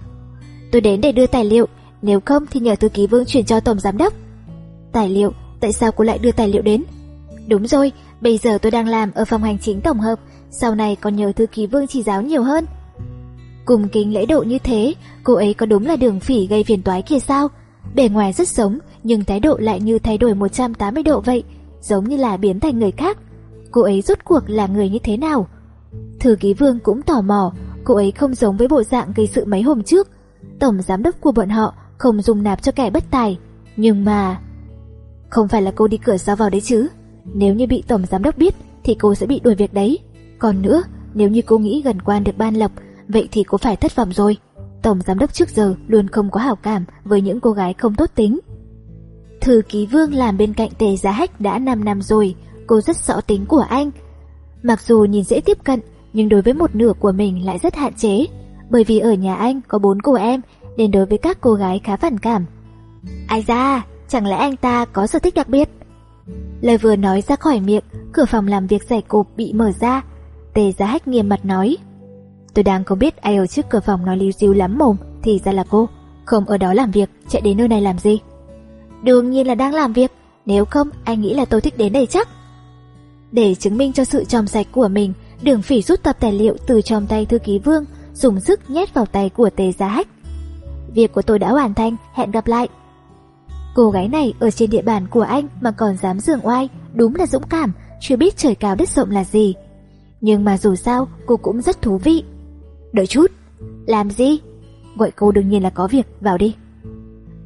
Speaker 1: Tôi đến để đưa tài liệu, nếu không thì nhờ thư ký Vương chuyển cho tổng giám đốc. Tài liệu, tại sao cô lại đưa tài liệu đến? Đúng rồi, bây giờ tôi đang làm ở phòng hành chính tổng hợp, sau này còn nhờ thư ký Vương chỉ giáo nhiều hơn. Cùng kính lễ độ như thế, cô ấy có đúng là đường phỉ gây phiền toái kia sao? Bề ngoài rất sống, nhưng thái độ lại như thay đổi 180 độ vậy, giống như là biến thành người khác. Cô ấy rốt cuộc là người như thế nào? Thư ký vương cũng tò mò, cô ấy không giống với bộ dạng gây sự mấy hôm trước. Tổng giám đốc của bọn họ không dùng nạp cho kẻ bất tài. Nhưng mà... Không phải là cô đi cửa sau vào đấy chứ. Nếu như bị tổng giám đốc biết thì cô sẽ bị đuổi việc đấy. Còn nữa, nếu như cô nghĩ gần quan được ban lộc, vậy thì cô phải thất vọng rồi. Tổng giám đốc trước giờ luôn không có hảo cảm với những cô gái không tốt tính. Thư ký vương làm bên cạnh tề giá hách đã 5 năm rồi, cô rất rõ tính của anh. Mặc dù nhìn dễ tiếp cận, nhưng đối với một nửa của mình lại rất hạn chế, bởi vì ở nhà anh có bốn cô em, nên đối với các cô gái khá phản cảm. Ai ra, chẳng lẽ anh ta có sở thích đặc biệt? Lời vừa nói ra khỏi miệng, cửa phòng làm việc giải cộp bị mở ra. Tề giá hách nghiêm mặt nói. Tôi đang không biết ai ở trước cửa phòng nói lưu diêu lắm mồm, thì ra là cô. Không ở đó làm việc, chạy đến nơi này làm gì? Đương nhiên là đang làm việc, nếu không anh nghĩ là tôi thích đến đây chắc. Để chứng minh cho sự trong sạch của mình, đường phỉ rút tập tài liệu từ trong tay thư ký vương, dùng sức nhét vào tay của tề giá hách. Việc của tôi đã hoàn thành, hẹn gặp lại. Cô gái này ở trên địa bàn của anh mà còn dám dường oai, đúng là dũng cảm, chưa biết trời cao đất rộng là gì. Nhưng mà dù sao, cô cũng rất thú vị. Đợi chút, làm gì? Gọi cô đương nhiên là có việc, vào đi.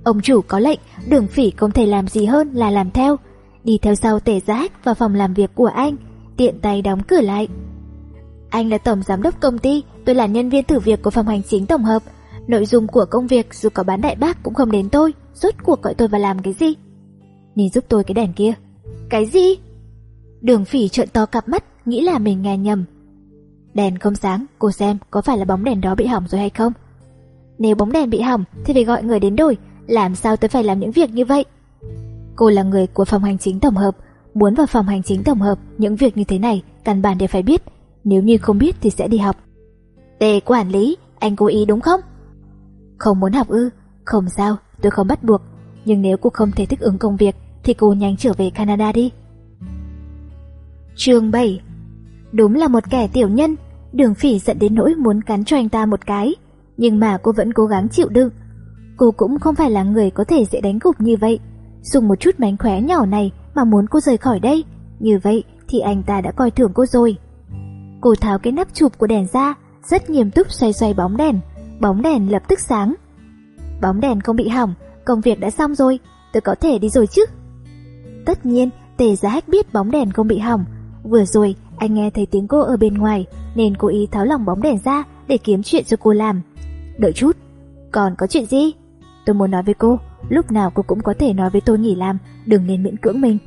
Speaker 1: Ông chủ có lệnh, đường phỉ không thể làm gì hơn là làm theo. Đi theo sau tể giác vào phòng làm việc của anh, tiện tay đóng cửa lại. Anh là tổng giám đốc công ty, tôi là nhân viên thử việc của phòng hành chính tổng hợp. Nội dung của công việc dù có bán đại bác cũng không đến tôi, rốt cuộc gọi tôi vào làm cái gì? Nhìn giúp tôi cái đèn kia. Cái gì? Đường phỉ trợn to cặp mắt, nghĩ là mình nghe nhầm. Đèn không sáng, cô xem có phải là bóng đèn đó bị hỏng rồi hay không? Nếu bóng đèn bị hỏng thì phải gọi người đến đổi, làm sao tôi phải làm những việc như vậy? Cô là người của phòng hành chính tổng hợp, muốn vào phòng hành chính tổng hợp, những việc như thế này căn bản đều phải biết, nếu như không biết thì sẽ đi học. Tề quản lý, anh cố ý đúng không? Không muốn học ư? Không sao, tôi không bắt buộc, nhưng nếu cô không thể thích ứng công việc thì cô nhanh trở về Canada đi. Chương 7 Đúng là một kẻ tiểu nhân, đường phỉ giận đến nỗi muốn cắn cho anh ta một cái, nhưng mà cô vẫn cố gắng chịu đựng. Cô cũng không phải là người có thể dễ đánh gục như vậy, dùng một chút mánh khóe nhỏ này mà muốn cô rời khỏi đây, như vậy thì anh ta đã coi thường cô rồi. Cô tháo cái nắp chụp của đèn ra, rất nghiêm túc xoay xoay bóng đèn, bóng đèn lập tức sáng. Bóng đèn không bị hỏng, công việc đã xong rồi, tôi có thể đi rồi chứ. Tất nhiên, Tề Giá Hách biết bóng đèn không bị hỏng, vừa rồi anh nghe thấy tiếng cô ở bên ngoài nên cố ý tháo lỏng bóng đèn ra để kiếm chuyện cho cô làm. Đợi chút, còn có chuyện gì? Tôi muốn nói với cô, lúc nào cô cũng có thể nói với tôi nghỉ làm, đừng nên miễn cưỡng mình.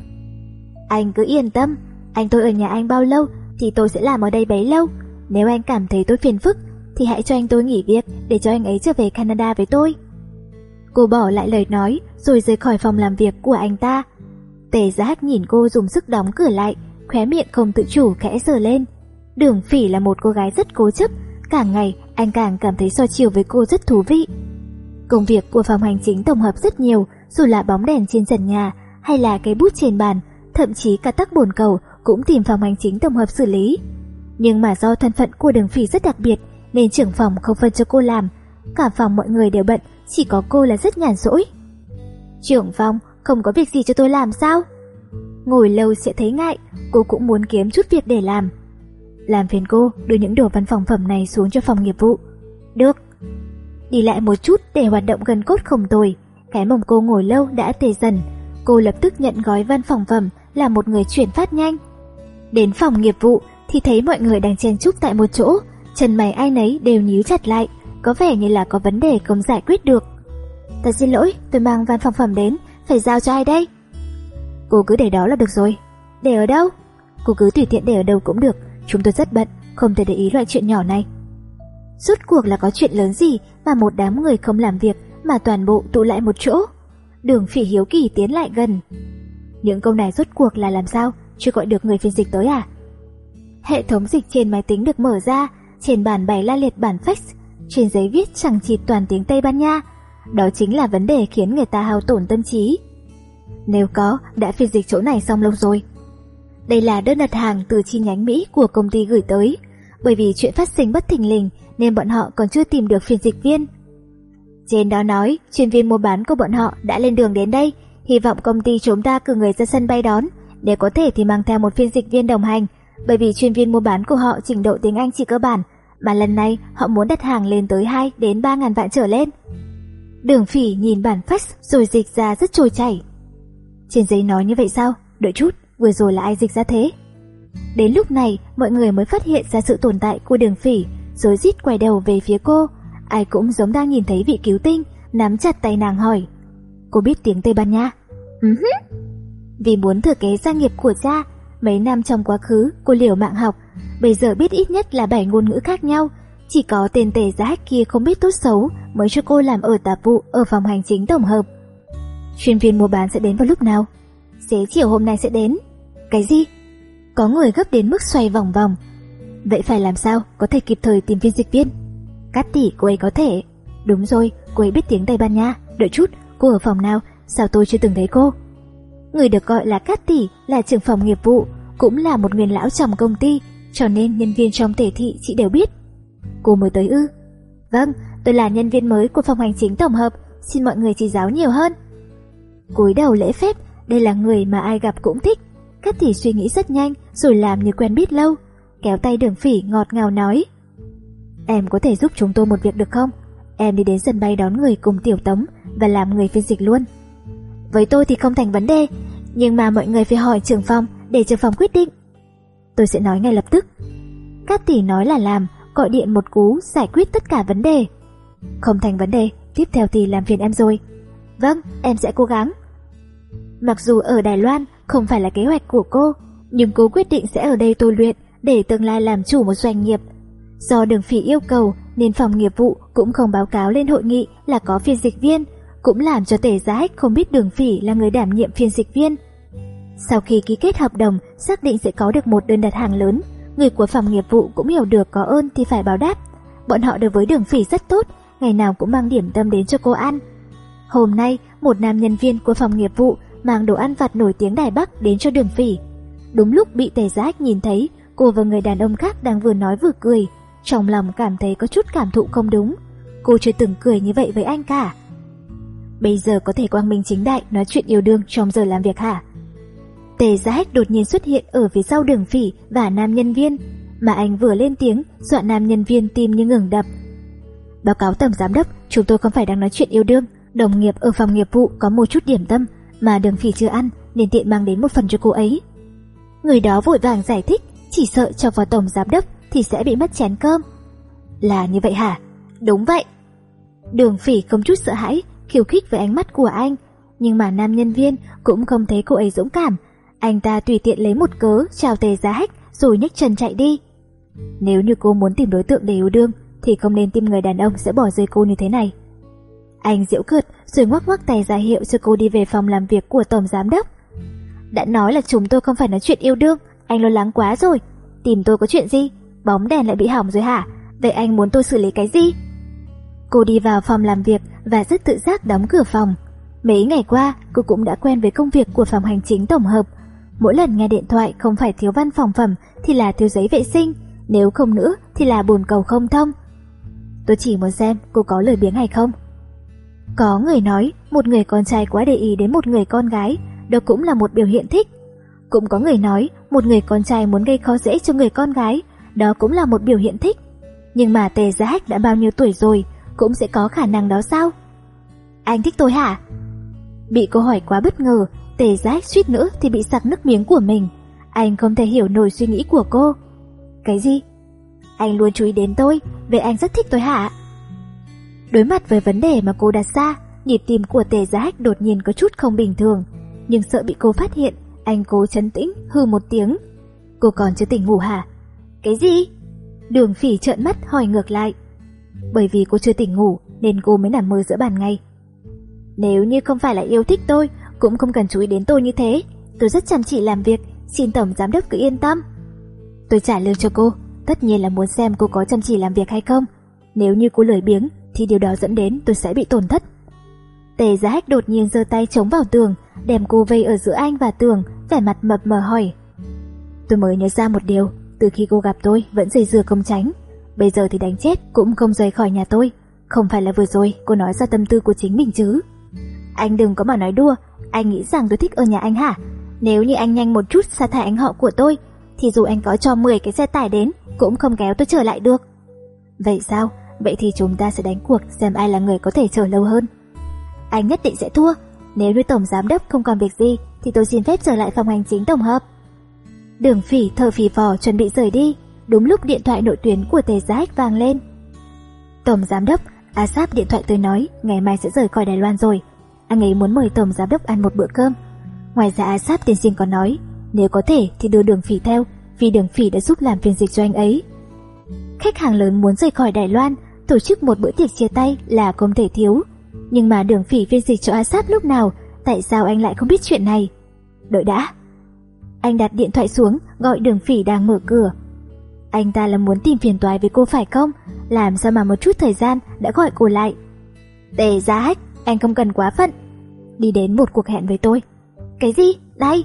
Speaker 1: Anh cứ yên tâm, anh tôi ở nhà anh bao lâu thì tôi sẽ làm ở đây bấy lâu. Nếu anh cảm thấy tôi phiền phức thì hãy cho anh tôi nghỉ việc để cho anh ấy trở về Canada với tôi. Cô bỏ lại lời nói rồi rời khỏi phòng làm việc của anh ta. Tề giác nhìn cô dùng sức đóng cửa lại, khóe miệng không tự chủ khẽ dở lên. Đường phỉ là một cô gái rất cố chấp, càng ngày anh càng cảm thấy so chiều với cô rất thú vị. Công việc của phòng hành chính tổng hợp rất nhiều, dù là bóng đèn trên trần nhà hay là cái bút trên bàn, thậm chí cả tắc bồn cầu cũng tìm phòng hành chính tổng hợp xử lý. Nhưng mà do thân phận của đường phỉ rất đặc biệt nên trưởng phòng không phân cho cô làm. Cả phòng mọi người đều bận, chỉ có cô là rất nhàn rỗi. Trưởng phòng, không có việc gì cho tôi làm sao? Ngồi lâu sẽ thấy ngại, cô cũng muốn kiếm chút việc để làm. Làm phiền cô đưa những đồ văn phòng phẩm này xuống cho phòng nghiệp vụ. Được. Đi lại một chút để hoạt động gần cốt không tồi. Cái mông cô ngồi lâu đã tê dần. Cô lập tức nhận gói văn phòng phẩm là một người chuyển phát nhanh. Đến phòng nghiệp vụ thì thấy mọi người đang chen chúc tại một chỗ. Chân mày ai nấy đều nhíu chặt lại. Có vẻ như là có vấn đề không giải quyết được. Thật xin lỗi, tôi mang văn phòng phẩm đến. Phải giao cho ai đây? Cô cứ để đó là được rồi. Để ở đâu? Cô cứ tùy tiện để ở đâu cũng được. Chúng tôi rất bận, không thể để ý loại chuyện nhỏ này. Rốt cuộc là có chuyện lớn gì mà một đám người không làm việc mà toàn bộ tụ lại một chỗ. Đường phỉ hiếu kỳ tiến lại gần. Những câu này rốt cuộc là làm sao, chưa gọi được người phiên dịch tới à? Hệ thống dịch trên máy tính được mở ra, trên bàn bày la liệt bản fax, trên giấy viết chẳng chịt toàn tiếng Tây Ban Nha. Đó chính là vấn đề khiến người ta hao tổn tâm trí. Nếu có, đã phiên dịch chỗ này xong lâu rồi. Đây là đơn đặt hàng từ chi nhánh Mỹ của công ty gửi tới. Bởi vì chuyện phát sinh bất thình lình nên bọn họ còn chưa tìm được phiên dịch viên. Trên đó nói, chuyên viên mua bán của bọn họ đã lên đường đến đây, hy vọng công ty chúng ta cử người ra sân bay đón, nếu có thể thì mang theo một phiên dịch viên đồng hành, bởi vì chuyên viên mua bán của họ trình độ tiếng Anh chỉ cơ bản, mà lần này họ muốn đặt hàng lên tới 2 đến 3 ngàn vạn trở lên. Đường phỉ nhìn bản fax rồi dịch ra rất trôi chảy. Trên giấy nói như vậy sao? Đợi chút, vừa rồi là ai dịch ra thế? Đến lúc này, mọi người mới phát hiện ra sự tồn tại của đường phỉ, rồi rít quay đầu về phía cô. Ai cũng giống đang nhìn thấy vị cứu tinh, nắm chặt tay nàng hỏi. Cô biết tiếng Tây Ban Nha? -huh. Vì muốn thừa kế gia nghiệp của cha, mấy năm trong quá khứ cô liều mạng học, bây giờ biết ít nhất là bảy ngôn ngữ khác nhau. Chỉ có tên tề giá kia không biết tốt xấu mới cho cô làm ở tạp vụ ở phòng hành chính tổng hợp. Chuyên viên mua bán sẽ đến vào lúc nào? Xế chiều hôm nay sẽ đến. Cái gì? Có người gấp đến mức xoay vòng vòng. Vậy phải làm sao có thể kịp thời tìm viên dịch viên? Cát tỷ cô ấy có thể. Đúng rồi, cô ấy biết tiếng Tây Ban Nha. Đợi chút, cô ở phòng nào? Sao tôi chưa từng thấy cô? Người được gọi là Cát tỷ là trưởng phòng nghiệp vụ, cũng là một nguyên lão trong công ty, cho nên nhân viên trong thể thị chị đều biết. Cô mới tới ư? Vâng, tôi là nhân viên mới của phòng hành chính tổng hợp, xin mọi người chỉ giáo nhiều hơn cúi đầu lễ phép, đây là người mà ai gặp cũng thích. Cát Thị suy nghĩ rất nhanh, rồi làm như quen biết lâu. Kéo tay đường phỉ ngọt ngào nói. Em có thể giúp chúng tôi một việc được không? Em đi đến sân bay đón người cùng tiểu tống và làm người phiên dịch luôn. Với tôi thì không thành vấn đề, nhưng mà mọi người phải hỏi trưởng phòng để trưởng phòng quyết định. Tôi sẽ nói ngay lập tức. Cát tỷ nói là làm, gọi điện một cú giải quyết tất cả vấn đề. Không thành vấn đề, tiếp theo thì làm phiền em rồi. Vâng, em sẽ cố gắng. Mặc dù ở Đài Loan không phải là kế hoạch của cô, nhưng cô quyết định sẽ ở đây tôi luyện để tương lai làm chủ một doanh nghiệp. Do đường phỉ yêu cầu nên phòng nghiệp vụ cũng không báo cáo lên hội nghị là có phiên dịch viên, cũng làm cho tể giá hách không biết đường phỉ là người đảm nhiệm phiên dịch viên. Sau khi ký kết hợp đồng, xác định sẽ có được một đơn đặt hàng lớn, người của phòng nghiệp vụ cũng hiểu được có ơn thì phải báo đáp. Bọn họ đối với đường phỉ rất tốt, ngày nào cũng mang điểm tâm đến cho cô ăn. Hôm nay, một nam nhân viên của phòng nghiệp vụ mang đồ ăn vặt nổi tiếng Đài Bắc đến cho đường phỉ. Đúng lúc bị tề giác nhìn thấy, cô và người đàn ông khác đang vừa nói vừa cười. Trong lòng cảm thấy có chút cảm thụ không đúng. Cô chưa từng cười như vậy với anh cả. Bây giờ có thể quang minh chính đại nói chuyện yêu đương trong giờ làm việc hả? Tề giác đột nhiên xuất hiện ở phía sau đường phỉ và nam nhân viên, mà anh vừa lên tiếng, dọa nam nhân viên tim như ngừng đập. Báo cáo tổng giám đốc, chúng tôi không phải đang nói chuyện yêu đương, đồng nghiệp ở phòng nghiệp vụ có một chút điểm tâm mà đường phỉ chưa ăn nên tiện mang đến một phần cho cô ấy. Người đó vội vàng giải thích, chỉ sợ cho vào tổng giám đốc thì sẽ bị mất chén cơm. Là như vậy hả? Đúng vậy. Đường phỉ không chút sợ hãi, khiêu khích với ánh mắt của anh, nhưng mà nam nhân viên cũng không thấy cô ấy dũng cảm anh ta tùy tiện lấy một cớ chào tề giá hách rồi nhấc chân chạy đi. Nếu như cô muốn tìm đối tượng để yêu đương thì không nên tìm người đàn ông sẽ bỏ rơi cô như thế này. Anh diễu cợt rồi ngoắc ngoắc tay ra hiệu cho cô đi về phòng làm việc của tổng giám đốc. Đã nói là chúng tôi không phải nói chuyện yêu đương, anh lo lắng quá rồi. Tìm tôi có chuyện gì? Bóng đèn lại bị hỏng rồi hả? Vậy anh muốn tôi xử lý cái gì? Cô đi vào phòng làm việc và rất tự giác đóng cửa phòng. Mấy ngày qua, cô cũng đã quen với công việc của phòng hành chính tổng hợp. Mỗi lần nghe điện thoại không phải thiếu văn phòng phẩm thì là thiếu giấy vệ sinh, nếu không nữa thì là bồn cầu không thông. Tôi chỉ muốn xem cô có lời biếng hay không. Có người nói một người con trai quá để ý đến một người con gái, đó cũng là một biểu hiện thích. Cũng có người nói một người con trai muốn gây khó dễ cho người con gái, đó cũng là một biểu hiện thích. Nhưng mà Tề Gia Hách đã bao nhiêu tuổi rồi, cũng sẽ có khả năng đó sao? Anh thích tôi hả? Bị câu hỏi quá bất ngờ, Tề Gia Hách suýt nữa thì bị sặc nước miếng của mình. Anh không thể hiểu nổi suy nghĩ của cô. Cái gì? Anh luôn chú ý đến tôi, vậy anh rất thích tôi hả? Đối mặt với vấn đề mà cô đặt ra, nhịp tim của tề giác đột nhiên có chút không bình thường. Nhưng sợ bị cô phát hiện, anh cố chấn tĩnh, hư một tiếng. Cô còn chưa tỉnh ngủ hả? Cái gì? Đường phỉ trợn mắt hỏi ngược lại. Bởi vì cô chưa tỉnh ngủ nên cô mới nằm mơ giữa ban ngày. Nếu như không phải là yêu thích tôi, cũng không cần chú ý đến tôi như thế. Tôi rất chăm chỉ làm việc, xin tổng giám đốc cứ yên tâm. Tôi trả lương cho cô, tất nhiên là muốn xem cô có chăm chỉ làm việc hay không. Nếu như cô lười biếng, thì điều đó dẫn đến tôi sẽ bị tổn thất. Tề giá hách đột nhiên giơ tay chống vào tường, đem cô vây ở giữa anh và tường, vẻ mặt mập mờ hỏi. Tôi mới nhớ ra một điều, từ khi cô gặp tôi vẫn dây dưa công tránh. Bây giờ thì đánh chết cũng không rời khỏi nhà tôi. Không phải là vừa rồi cô nói ra tâm tư của chính mình chứ. Anh đừng có mà nói đùa, anh nghĩ rằng tôi thích ở nhà anh hả? Nếu như anh nhanh một chút sa thải anh họ của tôi, thì dù anh có cho 10 cái xe tải đến, cũng không kéo tôi trở lại được. Vậy sao? Vậy thì chúng ta sẽ đánh cuộc xem ai là người có thể chờ lâu hơn. Anh nhất định sẽ thua. Nếu như tổng giám đốc không còn việc gì, thì tôi xin phép trở lại phòng hành chính tổng hợp. Đường phỉ thở phì phò chuẩn bị rời đi, đúng lúc điện thoại nội tuyến của tề giá vang lên. Tổng giám đốc, Asap điện thoại tôi nói ngày mai sẽ rời khỏi Đài Loan rồi, anh ấy muốn mời tổng giám đốc ăn một bữa cơm. Ngoài ra Asap tiên sinh còn nói, nếu có thể thì đưa đường phỉ theo, vì đường phỉ đã giúp làm phiên dịch cho anh ấy. Khách hàng lớn muốn rời khỏi Đài Loan, tổ chức một bữa tiệc chia tay là không thể thiếu. Nhưng mà đường phỉ viên dịch cho Asap lúc nào, tại sao anh lại không biết chuyện này? Đợi đã. Anh đặt điện thoại xuống, gọi đường phỉ đang mở cửa. Anh ta là muốn tìm phiền toái với cô phải không? Làm sao mà một chút thời gian đã gọi cô lại? Tề giá hách, anh không cần quá phận. Đi đến một cuộc hẹn với tôi. Cái gì? Đây!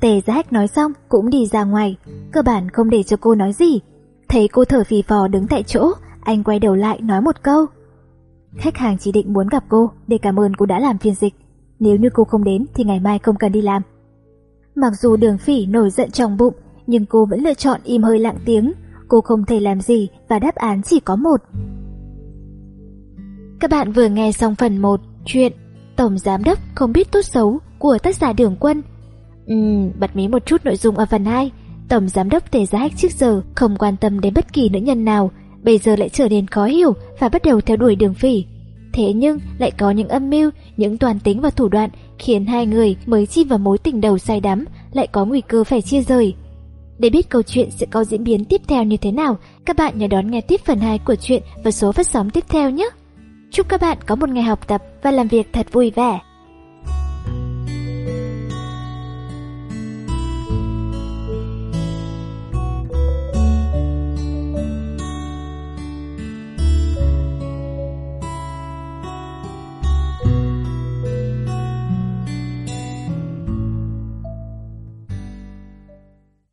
Speaker 1: Tề giác nói xong cũng đi ra ngoài, cơ bản không để cho cô nói gì. Thấy cô thở phì phò đứng tại chỗ, anh quay đầu lại nói một câu. Khách hàng chỉ định muốn gặp cô để cảm ơn cô đã làm phiên dịch. Nếu như cô không đến thì ngày mai không cần đi làm. Mặc dù đường phỉ nổi giận trong bụng, nhưng cô vẫn lựa chọn im hơi lặng tiếng. Cô không thể làm gì và đáp án chỉ có một. Các bạn vừa nghe xong phần 1 chuyện Tổng Giám Đốc Không Biết Tốt Xấu của tác giả Đường Quân. Ừm, bật mí một chút nội dung ở phần 2. Tổng Giám Đốc Tề Giá Hách trước giờ không quan tâm đến bất kỳ nữ nhân nào, bây giờ lại trở nên khó hiểu và bắt đầu theo đuổi đường phỉ. Thế nhưng lại có những âm mưu, những toàn tính và thủ đoạn khiến hai người mới chi vào mối tình đầu say đắm lại có nguy cơ phải chia rời. Để biết câu chuyện sẽ có diễn biến tiếp theo như thế nào, các bạn nhớ đón nghe tiếp phần 2 của chuyện và số phát sóng tiếp theo nhé. Chúc các bạn có một ngày học tập và làm việc thật vui vẻ.